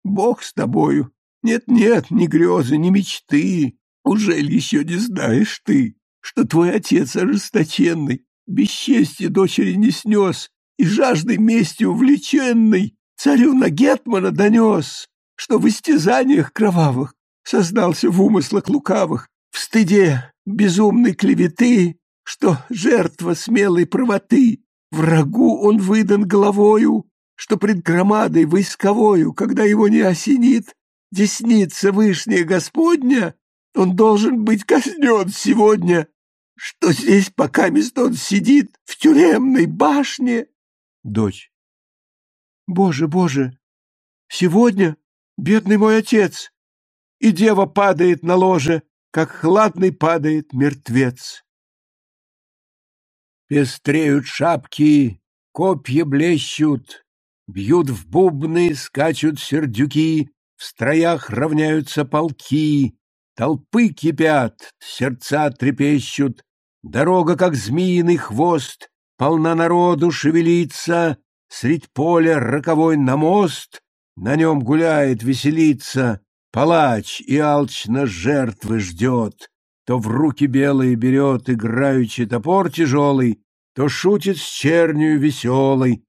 S1: Бог с тобою. Нет-нет, ни грезы, ни мечты. Ужель еще не знаешь ты, что твой отец ожесточенный, бесчестье дочери не снес и жаждой мести увлеченный царю на Гетмана донес, что в истязаниях кровавых сознался в умыслах лукавых, в стыде безумной клеветы, что жертва смелой правоты, врагу он выдан головою, что пред громадой войсковою, когда его не осенит десница вышняя Господня, он должен быть казнен сегодня, что здесь пока он сидит в тюремной башне. Дочь. Боже, Боже, сегодня бедный мой отец, и дева падает на ложе, как хладный падает мертвец. Пестреют шапки, копья блещут, Бьют в бубны, скачут сердюки, В строях равняются полки, Толпы кипят, сердца трепещут, Дорога, как змеиный хвост, Полна народу шевелится, Средь поля роковой на мост, На нем гуляет, веселится, Палач и алчно жертвы ждет, То в руки белые берет играючи топор тяжелый, То шутит с чернью веселой,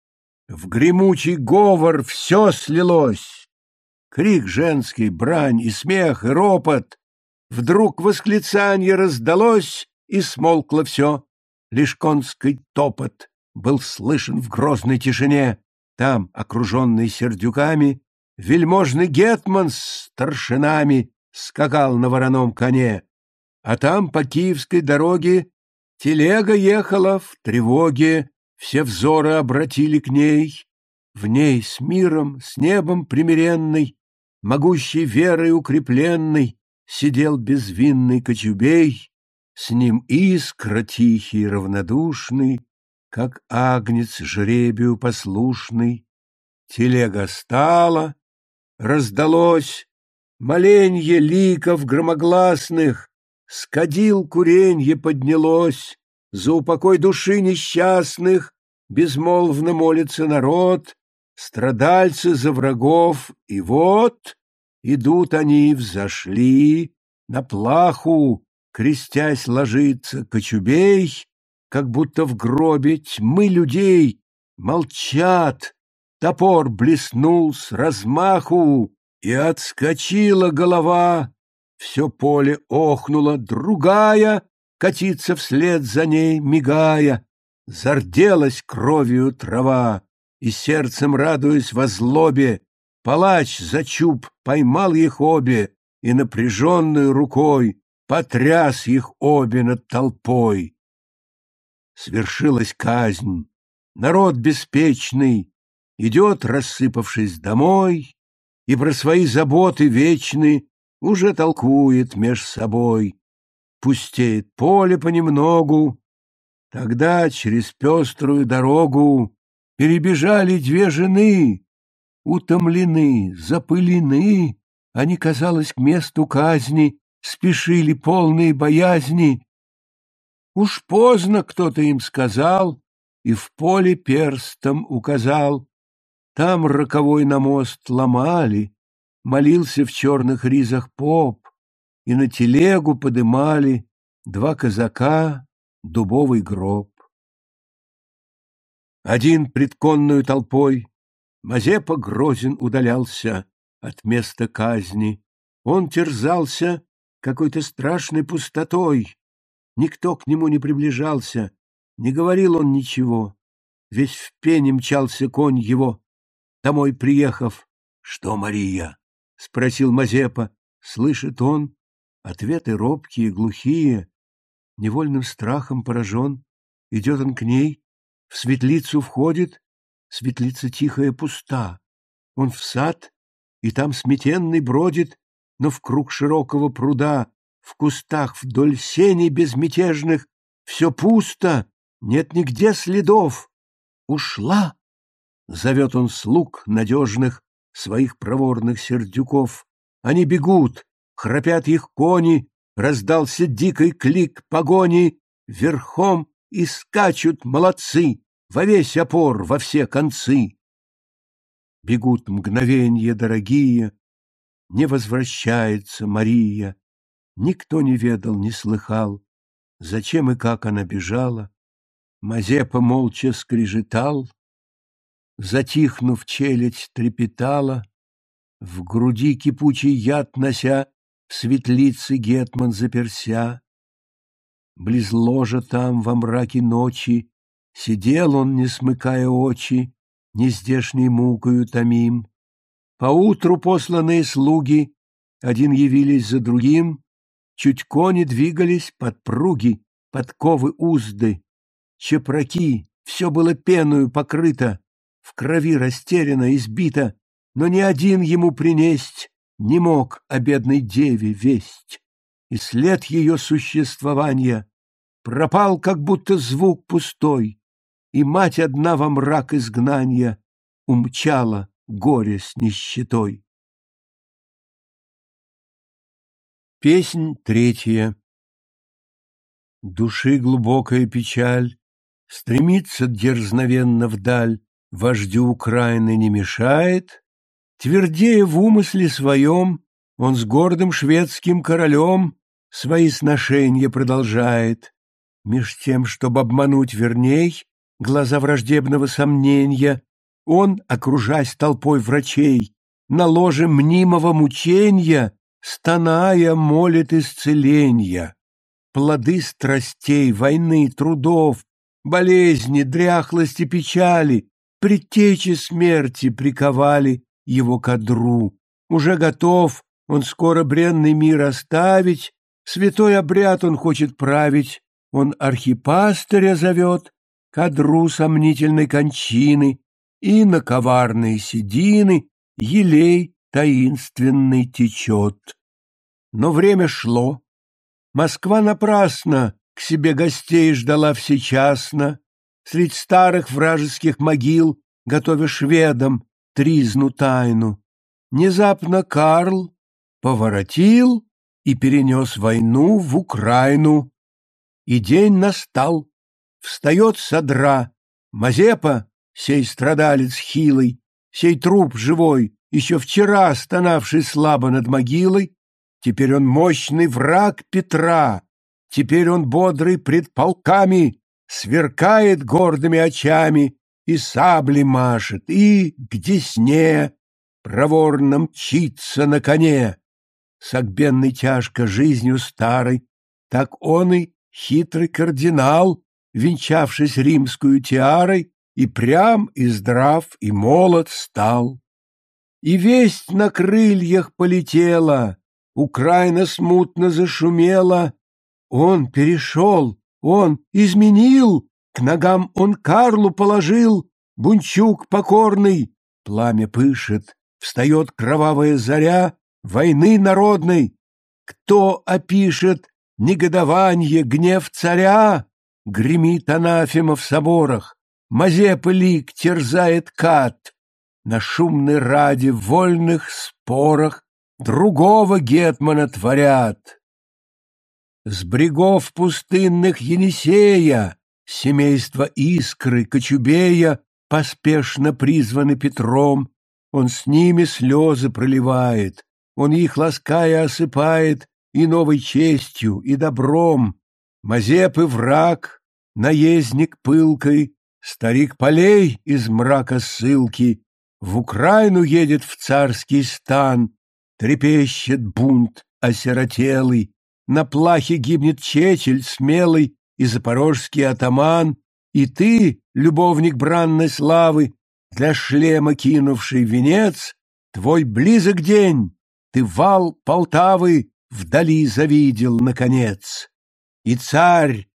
S1: в гремучий говор все слилось. Крик женский, брань и смех, и ропот. Вдруг восклицанье раздалось, и смолкло все. Лишь конский топот был слышен в грозной тишине. Там, окруженный сердюками, вельможный гетман с старшинами скакал на вороном коне, а там по киевской дороге телега ехала в тревоге, все взоры обратили к ней. В ней с миром, с небом примиренной, могущей верой укрепленной, сидел безвинный кочубей, с ним искра тихий равнодушный, как агнец жребию послушный. Телега стала, раздалось моленье ликов громогласных, скадил куренье поднялось, за упокой души несчастных безмолвно молится народ, страдальцы за врагов, и вот идут они взошли на плаху, крестясь ложится кочубей, как будто в гробе тьмы людей молчат, топор блеснул с размаху, и отскочила голова, все поле охнуло, другая катится вслед за ней, мигая, зарделась кровью трава, и сердцем радуясь во злобе, палач за чуб поймал их обе и напряженной рукой потряс их обе над толпой. Свершилась казнь, народ беспечный идет, рассыпавшись домой, и про свои заботы вечны уже толкует меж собой. Пустеет поле понемногу, тогда через пеструю дорогу перебежали две жены, утомлены, запылены, они, казалось, к месту казни спешили полные боязни. Уж поздно кто-то им сказал и в поле перстом указал. Там роковой на мост ломали, молился в черных ризах поп, и на телегу подымали два казака дубовый гроб. Один предконную толпой Мазепа грозен удалялся от места казни. Он терзался какой-то страшной пустотой. Никто к нему не приближался, не говорил он ничего. Весь в пене мчался конь его. Домой приехав, что, Мария? — спросил Мазепа. Слышит он, ответы робкие, глухие. Невольным страхом поражен, идет он к ней, в светлицу входит, светлица тихая пуста. Он в сад, и там сметенный бродит, но в круг широкого пруда, в кустах вдоль сеней безмятежных, все пусто, нет нигде следов. Ушла! Зовет он слуг надежных, своих проворных сердюков. Они бегут, храпят их кони, раздался дикий клик погони, верхом и скачут молодцы, во весь опор, во все концы. Бегут мгновенья дорогие, не возвращается Мария. Никто не ведал, не слыхал, зачем и как она бежала. Мазепа молча скрежетал, затихнув, челядь трепетала, в груди кипучий яд нося, в светлице Гетман заперся. Близ ложа там во мраке ночи Сидел он, не смыкая очи, Нездешней мукою томим. Поутру посланные слуги Один явились за другим, Чуть кони двигались подпруги, Подковы узды, чепраки, Все было пеною покрыто, В крови растеряно, избито, Но ни один ему принесть Не мог о бедной деве весть. И след ее существования Пропал, как будто звук пустой, и мать одна во мрак изгнания умчала горе с нищетой. Песнь третья Души глубокая печаль Стремится дерзновенно вдаль, Вождю Украины не мешает, Твердее в умысле своем, Он с гордым шведским королем Свои сношения продолжает. Меж тем, чтобы обмануть верней, глаза враждебного сомнения, он, окружаясь толпой врачей, на ложе мнимого мучения, стоная, молит исцеления. Плоды страстей, войны, трудов, болезни, дряхлости, печали, предтечи смерти приковали его к одру. Уже готов Он скоро бренный мир оставить, святой обряд он хочет править, он архипастыря зовет, кадру сомнительной кончины, и на коварные седины елей таинственный течет. Но время шло. Москва напрасно к себе гостей ждала всечасно, Средь старых вражеских могил, готовя шведам тризну тайну. Внезапно Карл поворотил и перенес войну в Украину. И день настал, встает содра, Мазепа, сей страдалец хилый, сей труп живой, еще вчера стонавший слабо над могилой, теперь он мощный враг Петра, теперь он бодрый пред полками, сверкает гордыми очами и сабли машет, и к десне проворно мчится на коне. Согбенный тяжко жизнью старой, так он и хитрый кардинал, венчавшись римскую тиарой, и прям, и здрав, и молод стал. И весть на крыльях полетела, Украина смутно зашумела. Он перешел, он изменил, к ногам он Карлу положил, Бунчук покорный, пламя пышет, встает кровавая заря войны народной. Кто опишет негодование, гнев царя? Гремит анафема в соборах, Мазепа лик терзает кат. На шумной раде вольных спорах Другого гетмана творят. С брегов пустынных Енисея Семейство Искры, Кочубея Поспешно призваны Петром, Он с ними слезы проливает, Он их лаская осыпает И новой честью, и добром. Мазепы враг, наездник пылкой, Старик полей из мрака ссылки, В Украину едет в царский стан, Трепещет бунт осиротелый, На плахе гибнет чечель смелый И запорожский атаман, И ты, любовник бранной славы, Для шлема кинувший венец, Твой близок день, ты вал Полтавы Вдали завидел, наконец. И царь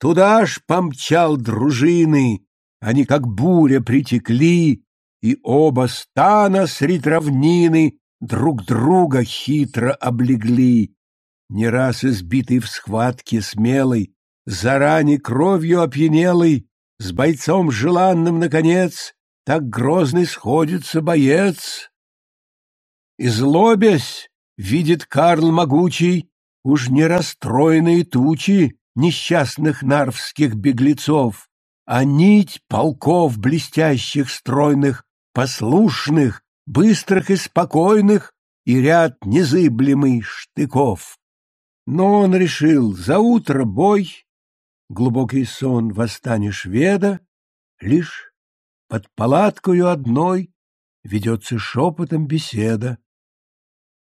S1: туда ж помчал дружины, они как буря притекли, и оба стана средь равнины друг друга хитро облегли. Не раз избитый в схватке смелый, заранее кровью опьянелый, с бойцом желанным, наконец, так грозный сходится боец. И злобясь, видит Карл могучий, уж не расстроенные тучи несчастных нарвских беглецов, а нить полков блестящих, стройных, послушных, быстрых и спокойных, и ряд незыблемый штыков. Но он решил, за утро бой, глубокий сон восстания шведа, лишь под палаткою одной ведется шепотом беседа.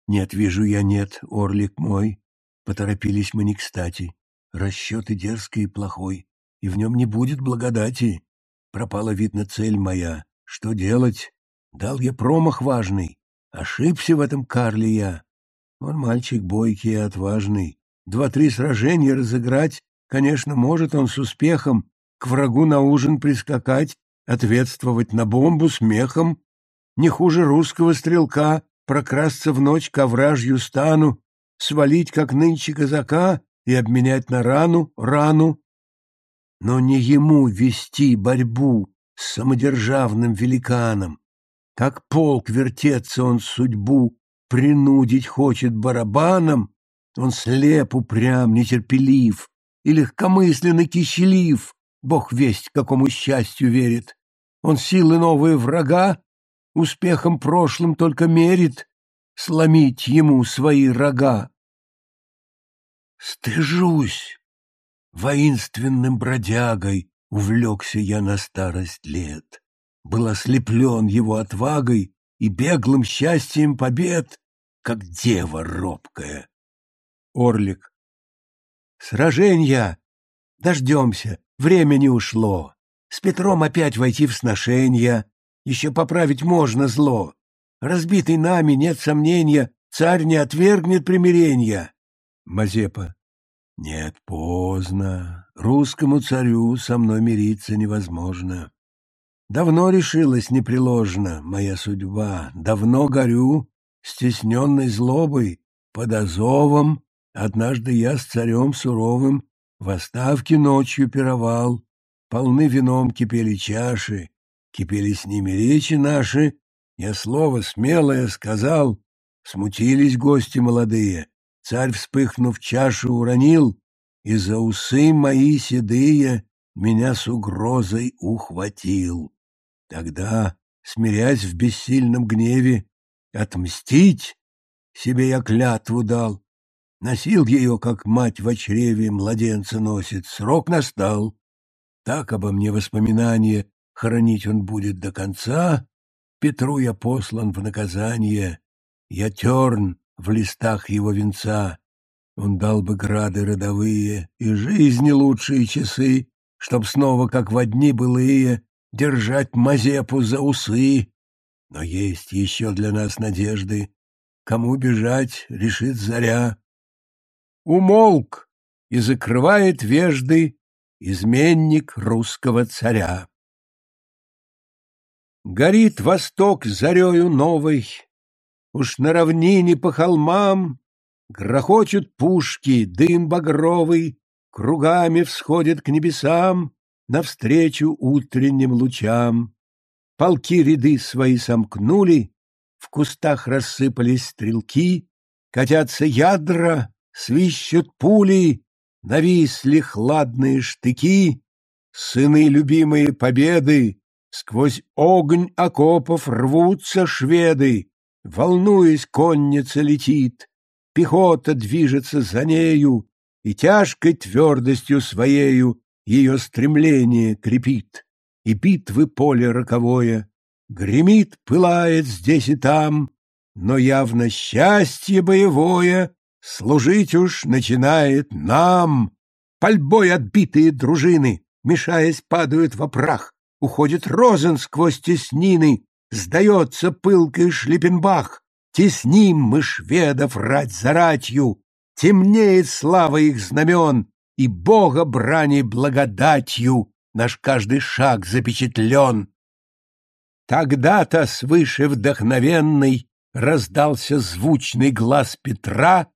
S1: Нет, вижу я, нет, орлик мой, поторопились мы не кстати. Расчет и дерзкий, и плохой, и в нем не будет благодати. Пропала, видно, цель моя. Что делать? Дал я промах важный. Ошибся в этом Карле я. Он мальчик бойкий и отважный. Два-три сражения разыграть, конечно, может он с успехом к врагу на ужин прискакать, ответствовать на бомбу смехом. Не хуже русского стрелка прокрасться в ночь к овражью стану, свалить, как нынче казака, и обменять на рану рану. Но не ему вести борьбу с самодержавным великаном, как полк вертеться он судьбу принудить хочет барабаном, он слеп, упрям, нетерпелив и легкомысленно киселив, бог весть какому счастью верит. Он силы новые врага успехом прошлым только мерит, сломить ему свои рога. Стыжусь, воинственным бродягой увлекся я на старость лет был ослеплен его отвагой и беглым счастьем побед, как дева робкая. Орлик. Сраженья! Дождемся, время не ушло. С Петром опять войти в сношенья, еще поправить можно зло. Разбитый нами, нет сомнения, царь не отвергнет примирения. Мазепа. Нет, поздно. Русскому царю со мной мириться невозможно. Давно решилась непреложно моя судьба, давно горю, стесненной злобой, под Азовом. Однажды я с царем суровым в оставке ночью пировал, полны вином кипели чаши, кипели с ними речи наши, я слово смелое сказал, смутились гости молодые, царь, вспыхнув чашу, уронил, и за усы мои седые меня с угрозой ухватил. Тогда, смирясь в бессильном гневе, отмстить себе я клятву дал, Носил ее, как мать в чреве младенца носит. Срок настал. Так обо мне воспоминание хранить он будет до конца. Петру я послан в наказание. Я терн в листах его венца. Он дал бы грады родовые и жизни лучшие часы, Чтоб снова, как в одни былые, держать Мазепу за усы. Но есть еще для нас надежды. Кому бежать, решит заря умолк и закрывает вежды изменник русского царя. Горит восток зарею новой, уж на равнине по холмам Грохочут пушки, дым багровый, кругами всходит к небесам навстречу утренним лучам. Полки ряды свои сомкнули, в кустах рассыпались стрелки, катятся ядра, свищут пули, нависли хладные штыки, сыны любимые победы, сквозь огонь окопов рвутся шведы, волнуясь, конница летит, пехота движется за нею, и тяжкой твердостью своею ее стремление крепит, и битвы поле роковое гремит, пылает здесь и там, но явно счастье боевое Служить уж начинает нам. Пальбой отбитые дружины, мешаясь, падают во прах. Уходит Розен сквозь теснины, сдается пылкой Шлиппенбах. Тесним мы шведов рать за ратью, темнеет слава их знамен, и Бога брани благодатью наш каждый шаг запечатлен. Тогда-то свыше вдохновенный раздался звучный глаз Петра,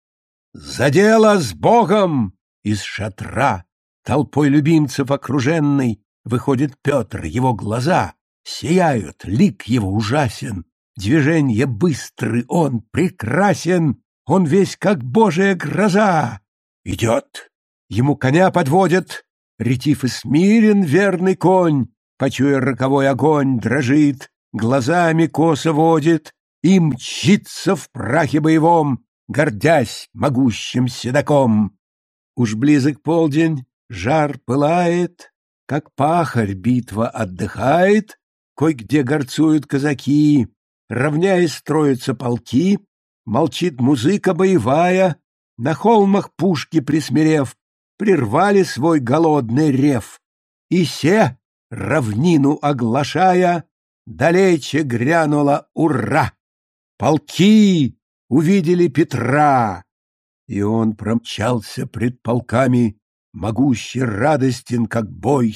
S1: «За дело с Богом!» Из шатра, толпой любимцев окруженный, выходит Петр, его глаза сияют, лик его ужасен, движение быстрый, он прекрасен, он весь как божья гроза. Идет, ему коня подводят, ретив и смирен верный конь, почуя роковой огонь, дрожит, глазами косо водит и мчится в прахе боевом, гордясь могущим седаком. Уж близок полдень, жар пылает, как пахарь битва отдыхает, кой-где горцуют казаки, равняясь строятся полки, молчит музыка боевая, на холмах пушки присмирев, прервали свой голодный рев. И се, равнину оглашая, далече грянула «Ура!» Полки увидели Петра, и он промчался пред полками, могущий радостен, как бой.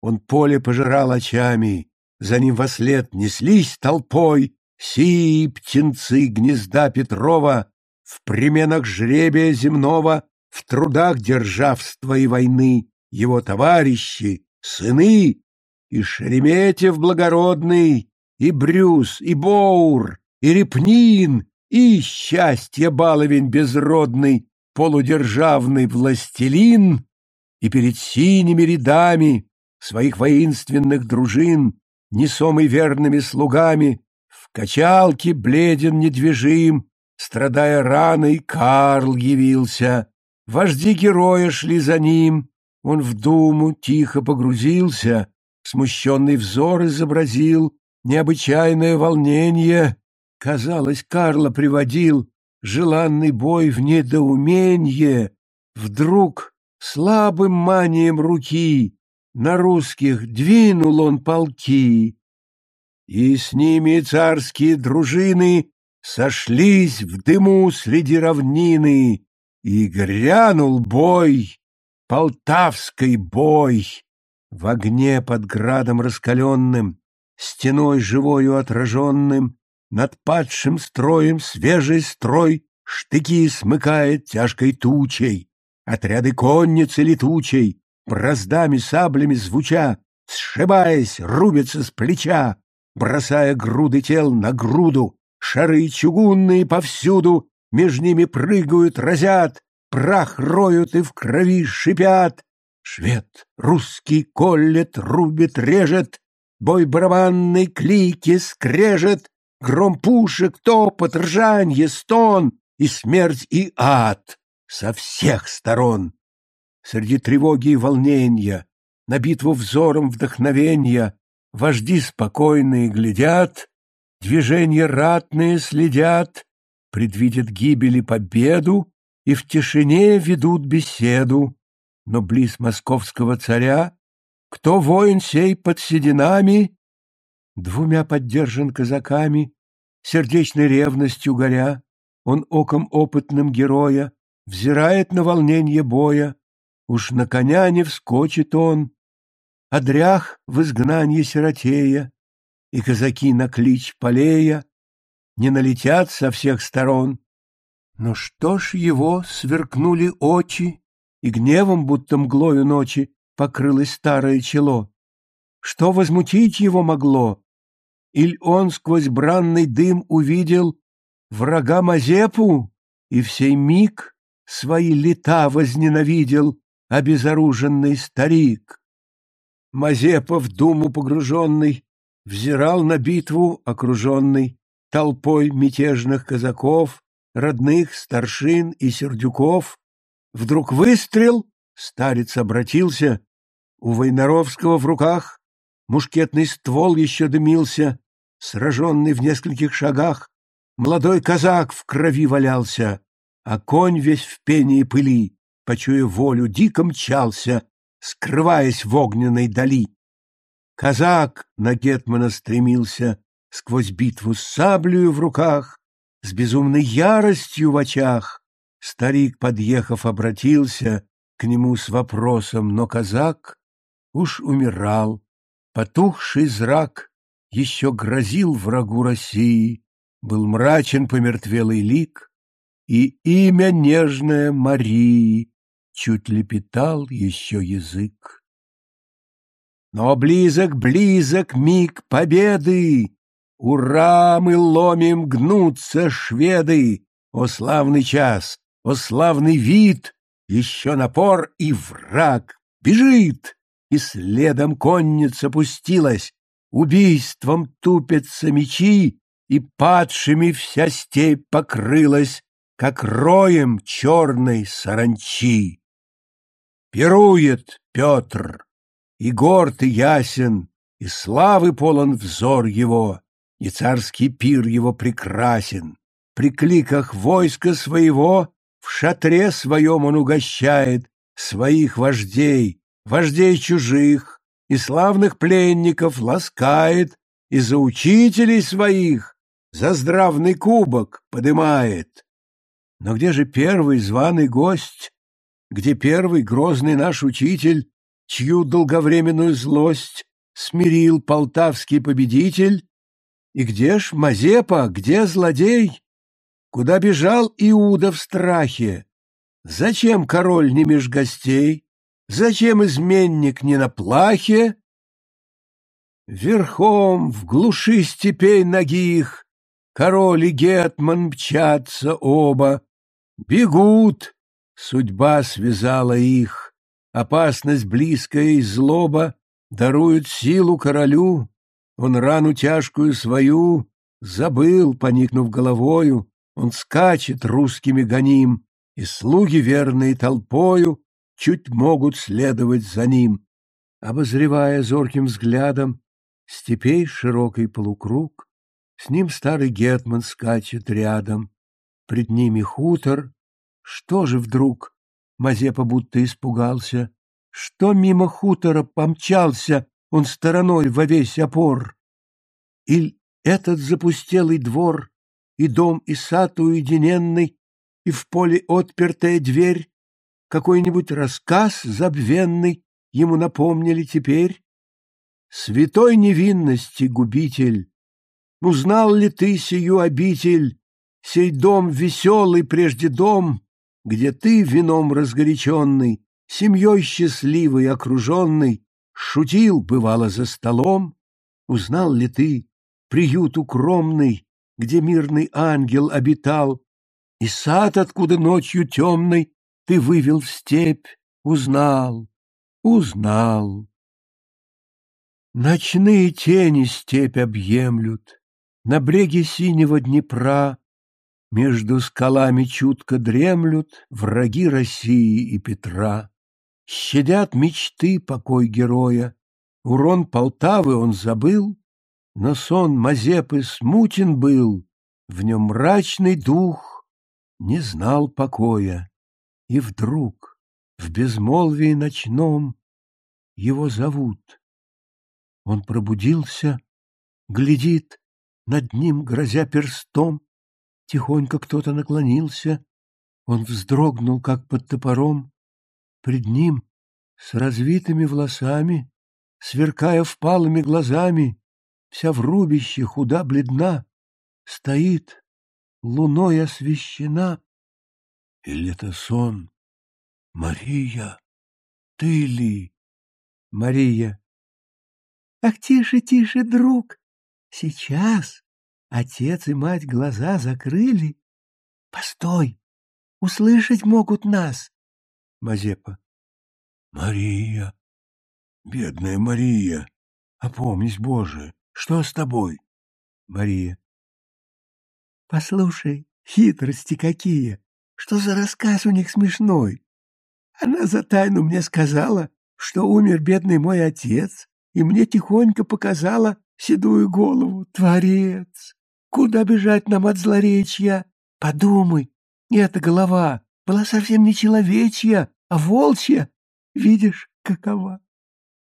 S1: Он поле пожирал очами, за ним во след неслись толпой сии птенцы гнезда Петрова в применах жребия земного, в трудах державства и войны, его товарищи, сыны, и Шереметьев благородный, и Брюс, и Боур, и Репнин, и счастье баловень безродный, полудержавный властелин, и перед синими рядами своих воинственных дружин, несомый верными слугами, в качалке бледен недвижим, страдая раной, Карл явился. Вожди героя шли за ним, он в думу тихо погрузился, смущенный взор изобразил, необычайное волнение, Казалось, Карло приводил желанный бой в недоуменье. Вдруг слабым манием руки на русских двинул он полки. И с ними царские дружины сошлись в дыму среди равнины, и грянул бой, полтавский бой, в огне под градом раскаленным, стеной живою отраженным, над падшим строем свежий строй штыки смыкает тяжкой тучей, отряды конницы летучей, браздами саблями звуча, сшибаясь, рубятся с плеча, бросая груды тел на груду, шары чугунные повсюду, меж ними прыгают, разят, прах роют и в крови шипят. Швед русский колет, рубит, режет, бой барабанный клики скрежет, гром пушек, топот, ржанье, стон и смерть и ад со всех сторон. Среди тревоги и волнения, на битву взором вдохновения, вожди спокойные глядят, движения ратные следят, предвидят гибели победу и в тишине ведут беседу. Но близ московского царя, кто воин сей под сединами, двумя поддержан казаками, сердечной ревностью горя, он оком опытным героя взирает на волнение боя, уж на коня не вскочит он, а дрях в изгнанье сиротея, и казаки на клич полея не налетят со всех сторон. Но что ж его сверкнули очи, и гневом, будто мглою ночи, покрылось старое чело? Что возмутить его могло? Иль он сквозь бранный дым увидел врага Мазепу и в сей миг свои лета возненавидел обезоруженный старик? Мазепа в думу погруженный взирал на битву, окруженный толпой мятежных казаков, родных старшин и сердюков. Вдруг выстрел, старец обратился, у Войнаровского в руках мушкетный ствол еще дымился, сраженный в нескольких шагах, молодой казак в крови валялся, а конь весь в пене и пыли, почуя волю, дико мчался, скрываясь в огненной дали. Казак на Гетмана стремился сквозь битву с саблею в руках, с безумной яростью в очах. Старик, подъехав, обратился к нему с вопросом, но казак уж умирал. Потухший зрак еще грозил врагу России, был мрачен помертвелый лик, и имя нежное Марии чуть лепетал еще язык. Но близок, близок миг победы! Ура, мы ломим, гнутся шведы! О славный час, о славный вид! Еще напор, и враг бежит! И следом конница пустилась, Убийством тупятся мечи, И падшими вся степь покрылась, Как роем черной саранчи. Пирует Петр, и горд, и ясен, и славы полон взор его, и царский пир его прекрасен. При кликах войска своего в шатре своем он угощает своих вождей, вождей чужих, и славных пленников ласкает, и за учителей своих за здравный кубок подымает. Но где же первый званый гость, где первый грозный наш учитель, чью долговременную злость смирил полтавский победитель? И где ж Мазепа, где злодей? Куда бежал Иуда в страхе? Зачем король не меж гостей? Зачем изменник не на плахе? Верхом в глуши степей ногих Король и гетман мчатся оба, Бегут, судьба связала их. Опасность близкая и злоба даруют силу королю. Он рану тяжкую свою забыл, поникнув головою. Он скачет русскими гоним, и слуги верные толпою чуть могут следовать за ним. Обозревая зорким взглядом степей широкий полукруг, с ним старый гетман скачет рядом. Пред ними хутор. Что же вдруг? Мазепа будто испугался. Что мимо хутора помчался он стороной во весь опор? Иль этот запустелый двор и дом, и сад уединенный, и в поле отпертая дверь, какой-нибудь рассказ забвенный ему напомнили теперь? Святой невинности губитель, узнал ли ты сию обитель, сей дом веселый прежде дом, где ты вином разгоряченный, семьей счастливой окруженный, шутил, бывало, за столом? Узнал ли ты приют укромный, где мирный ангел обитал, и сад, откуда ночью темной ты вывел в степь, узнал, узнал. Ночные тени степь объемлют, на бреге синего Днепра между скалами чутко дремлют враги России и Петра. Щадят мечты покой героя, урон Полтавы он забыл, но сон Мазепы смутен был, в нем мрачный дух не знал покоя. И вдруг в безмолвии ночном его зовут. Он пробудился, глядит, над ним, грозя перстом, тихонько кто-то наклонился, он вздрогнул, как под топором. Пред ним, с развитыми волосами, сверкая впалыми глазами, вся в рубище, худа, бледна, стоит, луной освещена. Или это сон? Мария, ты ли? Мария. Ах, тише, тише, друг. Сейчас отец и мать глаза закрыли. Постой, услышать могут нас. Мазепа. Мария, бедная Мария, опомнись, Боже, что с тобой? Мария. Послушай, хитрости какие! Что за рассказ у них смешной? Она за тайну мне сказала, что умер бедный мой отец, и мне тихонько показала седую голову. Творец! Куда бежать нам от злоречья? Подумай, эта голова была совсем не человечья, а волчья. Видишь, какова?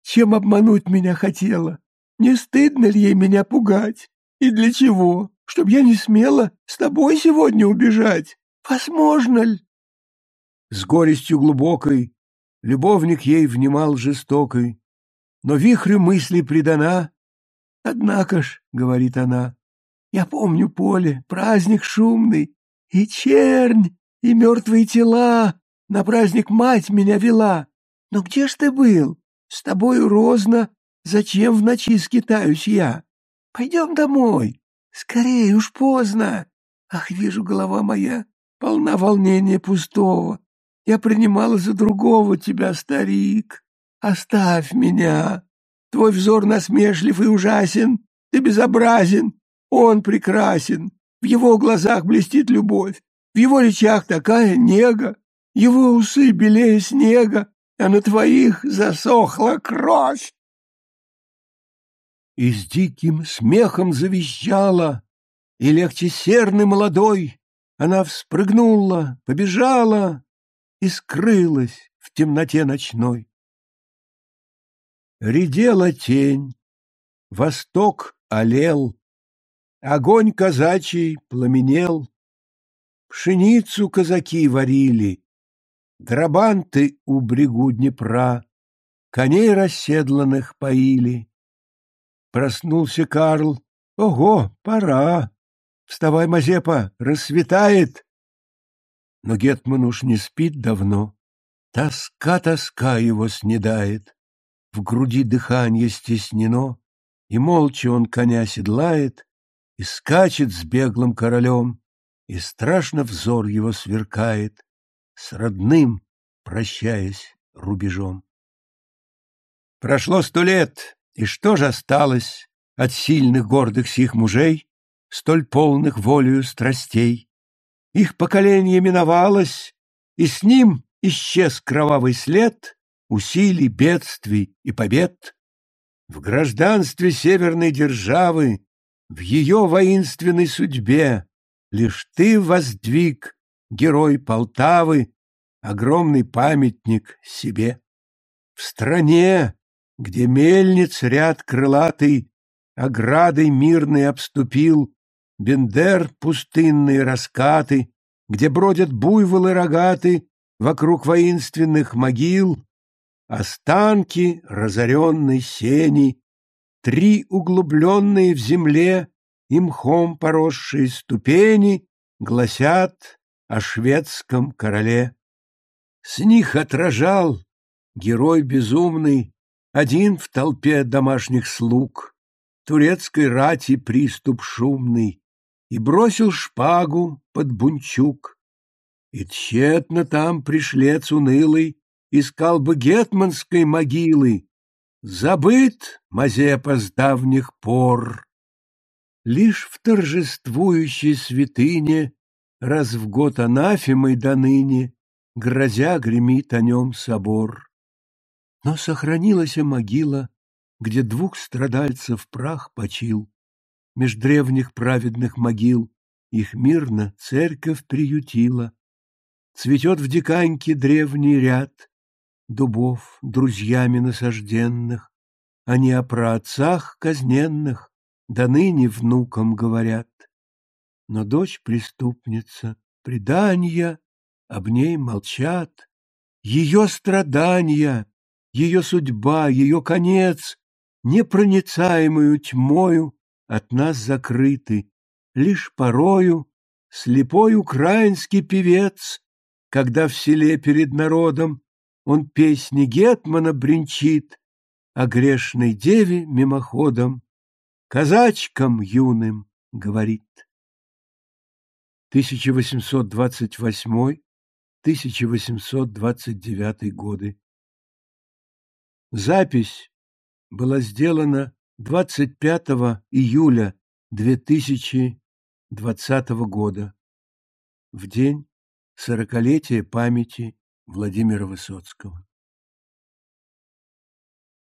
S1: Чем обмануть меня хотела? Не стыдно ли ей меня пугать? И для чего? Чтоб я не смела с тобой сегодня убежать? Возможно ли? С горестью глубокой любовник ей внимал жестокой, но вихрю мысли предана. Однако ж, — говорит она, — я помню поле, праздник шумный, и чернь, и мертвые тела, на праздник мать меня вела. Но где ж ты был? С тобою розно, зачем в ночи скитаюсь я? Пойдем домой, скорее уж поздно. Ах, вижу, голова моя полна волнения пустого. Я принимала за другого тебя, старик. Оставь меня. Твой взор насмешлив и ужасен. Ты безобразен. Он прекрасен. В его глазах блестит любовь. В его речах такая нега. Его усы белее снега, а на твоих засохла кровь. И с диким смехом завизжала, и легче серный молодой она вспрыгнула, побежала и скрылась в темноте ночной. Редела тень, восток олел, огонь казачий пламенел, пшеницу казаки варили, драбанты у брегу Днепра, коней расседланных поили. Проснулся Карл. Ого, пора! Вставай, Мазепа, рассветает. Но Гетман уж не спит давно. Тоска, тоска его снедает. В груди дыхание стеснено, И молча он коня седлает И скачет с беглым королем, И страшно взор его сверкает, С родным, прощаясь рубежом. Прошло сто лет, и что же осталось От сильных гордых сих мужей, столь полных волею страстей. Их поколение миновалось, и с ним исчез кровавый след усилий, бедствий и побед. В гражданстве северной державы, в ее воинственной судьбе лишь ты воздвиг, герой Полтавы, огромный памятник себе. В стране, где мельниц ряд крылатый оградой мирной обступил, Бендер — пустынные раскаты, где бродят буйволы рогаты вокруг воинственных могил, останки разоренной сени, три углубленные в земле и мхом поросшие ступени гласят о шведском короле. С них отражал герой безумный, один в толпе домашних слуг, турецкой рати приступ шумный, и бросил шпагу под бунчук. И тщетно там пришлец унылый искал бы гетманской могилы, забыт Мазепа с давних пор. Лишь в торжествующей святыне раз в год анафемой до ныне, грозя гремит о нем собор. Но сохранилась могила, где двух страдальцев прах почил. Меж древних праведных могил их мирно церковь приютила. Цветет в диканьке древний ряд дубов, друзьями насажденных. Они о праотцах казненных до ныне внукам говорят. Но дочь преступница, предания об ней молчат. Ее страдания, ее судьба, ее конец непроницаемую тьмою от нас закрыты. Лишь порою слепой украинский певец, когда в селе перед народом он песни Гетмана бренчит, о грешной деве мимоходом, казачкам юным говорит. 1828-1829 годы. Запись была сделана 25 июля 2020 года, в день сорокалетия памяти Владимира Высоцкого.